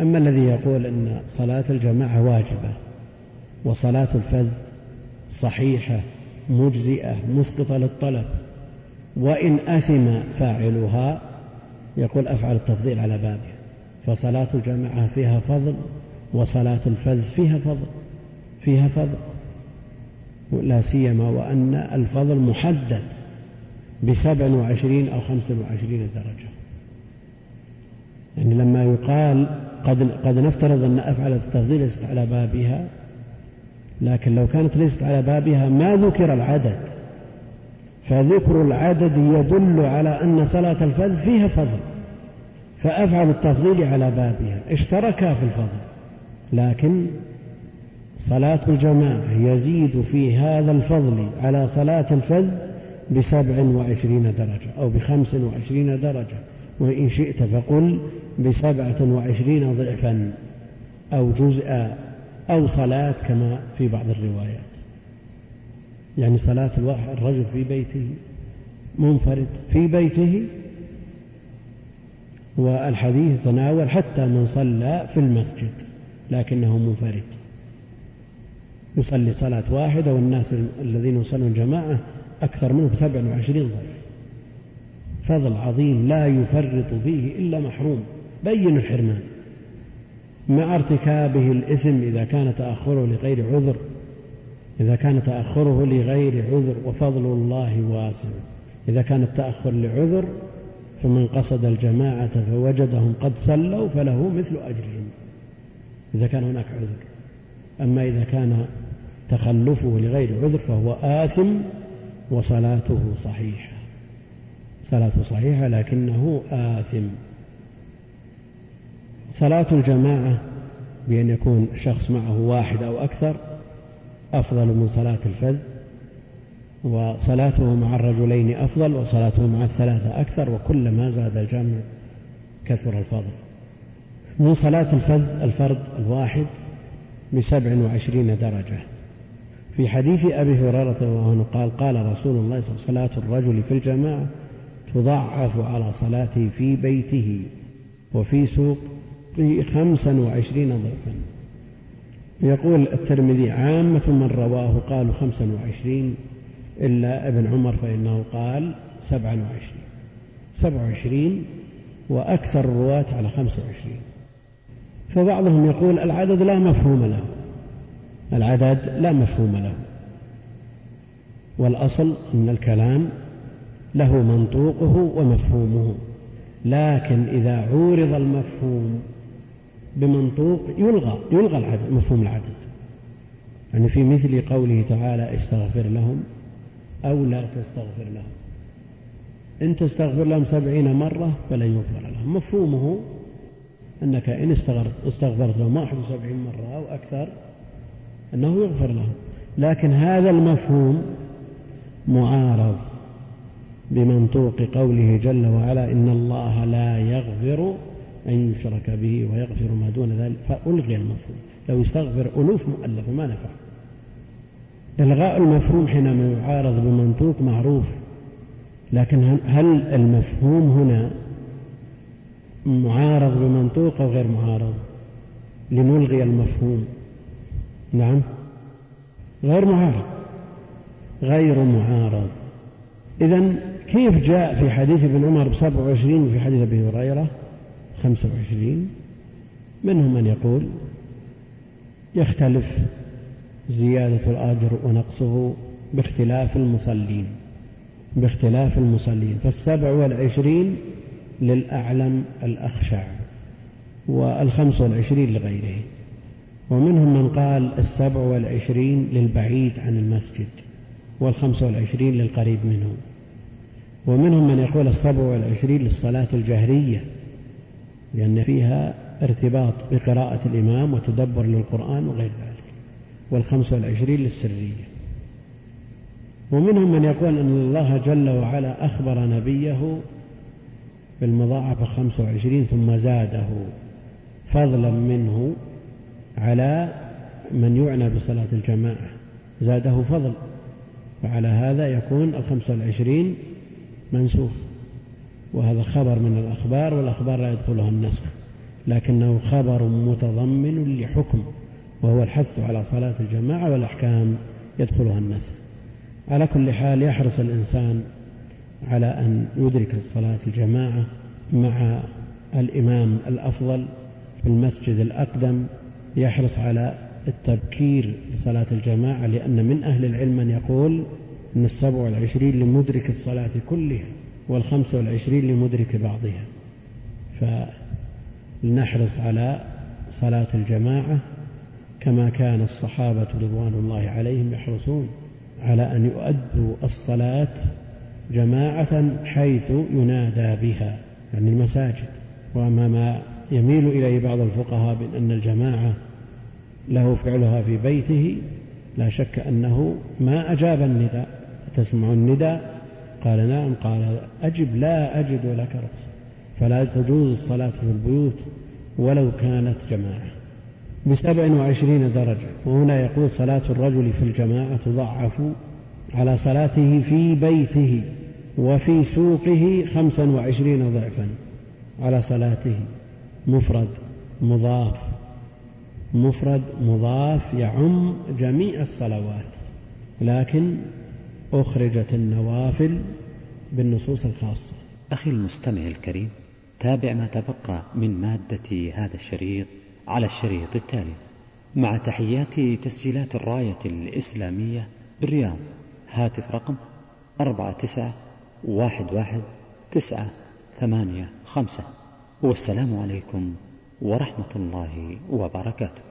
أما الذي يقول أن صلاة الجماعة واجبة وصلاة الفذ صحيحة مجزئة مسقطة للطلب وإن أثم فاعلها يقول أفعل التفضيل على بابها فصلاة الجماعة فيها فضل وصلاة الفذ فيها فضل فيها فضل. لا سيما وأن الفضل محدد بسبع وعشرين أو خمس وعشرين درجة. يعني لما يقال قد, قد نفترض أن أفعل التفضيل ليست على بابها لكن لو كانت ليست على بابها ما ذكر العدد. فذكر العدد يدل على أن صلاة الفذ فيها فضل فأفعل التفضيل على بابها. اشتركا في الفضل. لكن صلاة الجماعة يزيد في هذا الفضل على صلاة الفذ بسبع وعشرين درجة أو بخمس وعشرين درجة وإن شئت فقل بسبعة وعشرين ضعفا أو جزءا أو صلاة كما في بعض الروايات. يعني صلاة الواحد الرجل في بيته منفرد في بيته والحديث تناول حتى من صلى في المسجد لكنه منفرد. يصلي صلاة واحدة والناس الذين يصلون جماعة أكثر منه بسبع وعشرين ضعف فضل عظيم لا يفرط فيه إلا محروم. بين الحرمان مع ارتكابه الإثم إذا كان تأخره لغير عذر إذا كان تأخره لغير عذر وفضل الله واسع. إذا كان التأخر لعذر فمن قصد الجماعة فوجدهم قد صلوا فله مثل أجرهم. إذا كان هناك عذر. أما إذا كان تخلفه لغير عذر فهو آثم وصلاته صحيحة. صلاته صحيحة لكنه آثم. صلاة الجماعة بأن يكون شخص معه واحد أو أكثر أفضل من صلاة الفذ وصلاته مع الرجلين أفضل وصلاته مع الثلاثة أكثر وكلما زاد الجمع كثر الفضل. من صلاة الفذ الفرد الواحد بسبع وعشرين درجة. في حديث أبي هريرة الله عنه قال قال رسول الله صلى الله عليه وسلم صلاة الرجل في الجماعة تضعف على صلاته في بيته وفي سوقه خمسا وعشرين ضعفا. يقول الترمذي عامة من رواه قالوا خمسا وعشرين إلا ابن عمر فإنه قال سبعا وعشرين. سبع وعشرين وأكثر الرواة على خمسة وعشرين. فبعضهم يقول العدد لا مفهوم له. العدد لا مفهوم له. والأصل أن الكلام له منطوقه ومفهومه. لكن إذا عورض المفهوم بمنطوق يلغى يلغى العدد مفهوم العدد يعني في مثل قوله تعالى استغفر لهم أو لا تستغفر لهم. إن تستغفر لهم سبعين مرة فلن يغفر لهم. مفهومه أنك إن استغفرت لهم واحد وسبعين مرة أو أكثر أنه يغفر لهم. لكن هذا المفهوم معارض بمنطوق قوله جل وعلا إن الله لا يغفر أن يشرك به ويغفر ما دون ذلك فألغي المفهوم. لو يستغفر ألوف مؤلفة ما نفع. إلغاء المفهوم حينما يعارض بمنطوق معروف. لكن هل المفهوم هنا معارض بمنطوق أو غير معارض؟ لنلغي المفهوم. نعم. غير معارض. غير معارض. إذا كيف جاء في حديث ابن عمر بسبع وعشرين وفي حديث أبي هريرة؟ خمسة وعشرين منهم من يقول يختلف زيادة الأجر ونقصه باختلاف المصلين باختلاف المصلين فالسبع والعشرين للأعلم الأخشع والخمس والعشرين لغيره. ومنهم من قال السبع والعشرين للبعيد عن المسجد والخمس والعشرين للقريب منه. ومنهم من يقول السبع والعشرين للصلاة الجهرية لأن فيها ارتباط بقراءة الإمام وتدبر للقرآن وغير ذلك والخمس والعشرين للسرية. ومنهم من يقول أن الله جل وعلا أخبر نبيه بالمضاعفة خمس وعشرين ثم زاده فضلا منه على من يعنى بصلاة الجماعة. زاده فضل وعلى هذا يكون الخمس والعشرين منسوخ. وهذا خبر من الأخبار والأخبار لا يدخلها النسخ لكنه خبر متضمن لحكم وهو الحث على صلاة الجماعة والأحكام يدخلها النسخ على كل حال يحرص الإنسان على أن يدرك الصلاة الجماعة مع الإمام الأفضل في المسجد الأقدم يحرص على التبكير لصلاة الجماعة لأن من أهل العلم من يقول أن السبع والعشرين لمدرك الصلاة كلها. والخمس والعشرين لمدرك بعضها. فلنحرص على صلاة الجماعة كما كان الصحابة رضوان الله عليهم يحرصون على أن يؤدوا الصلاة جماعة حيث ينادى بها يعني المساجد. وأما ما يميل إليه بعض الفقهاء بأن الجماعة له فعلها في بيته لا شك أنه ما أجاب النداء. تسمع النداء قال نعم قال أجب لا أجد لك رخصة. فلا تجوز الصلاة في البيوت ولو كانت جماعة. بسبع وعشرين درجة. وهنا يقول صلاة الرجل في الجماعة تضعف على صلاته في بيته وفي سوقه خمسا وعشرين ضعفا على صلاته. مفرد مضاف. مفرد مضاف يعم جميع الصلوات. لكن أخرجت النوافل بالنصوص الخاصة. أخي المستمع الكريم تابع ما تبقى من مادة هذا الشريط على الشريط التالي. مع تحيات تسجيلات الراية الإسلامية بالرياض هاتف رقم أربعة تسعة واحد واحد تسعة ثمانية خمسة. والسلام عليكم ورحمة الله وبركاته.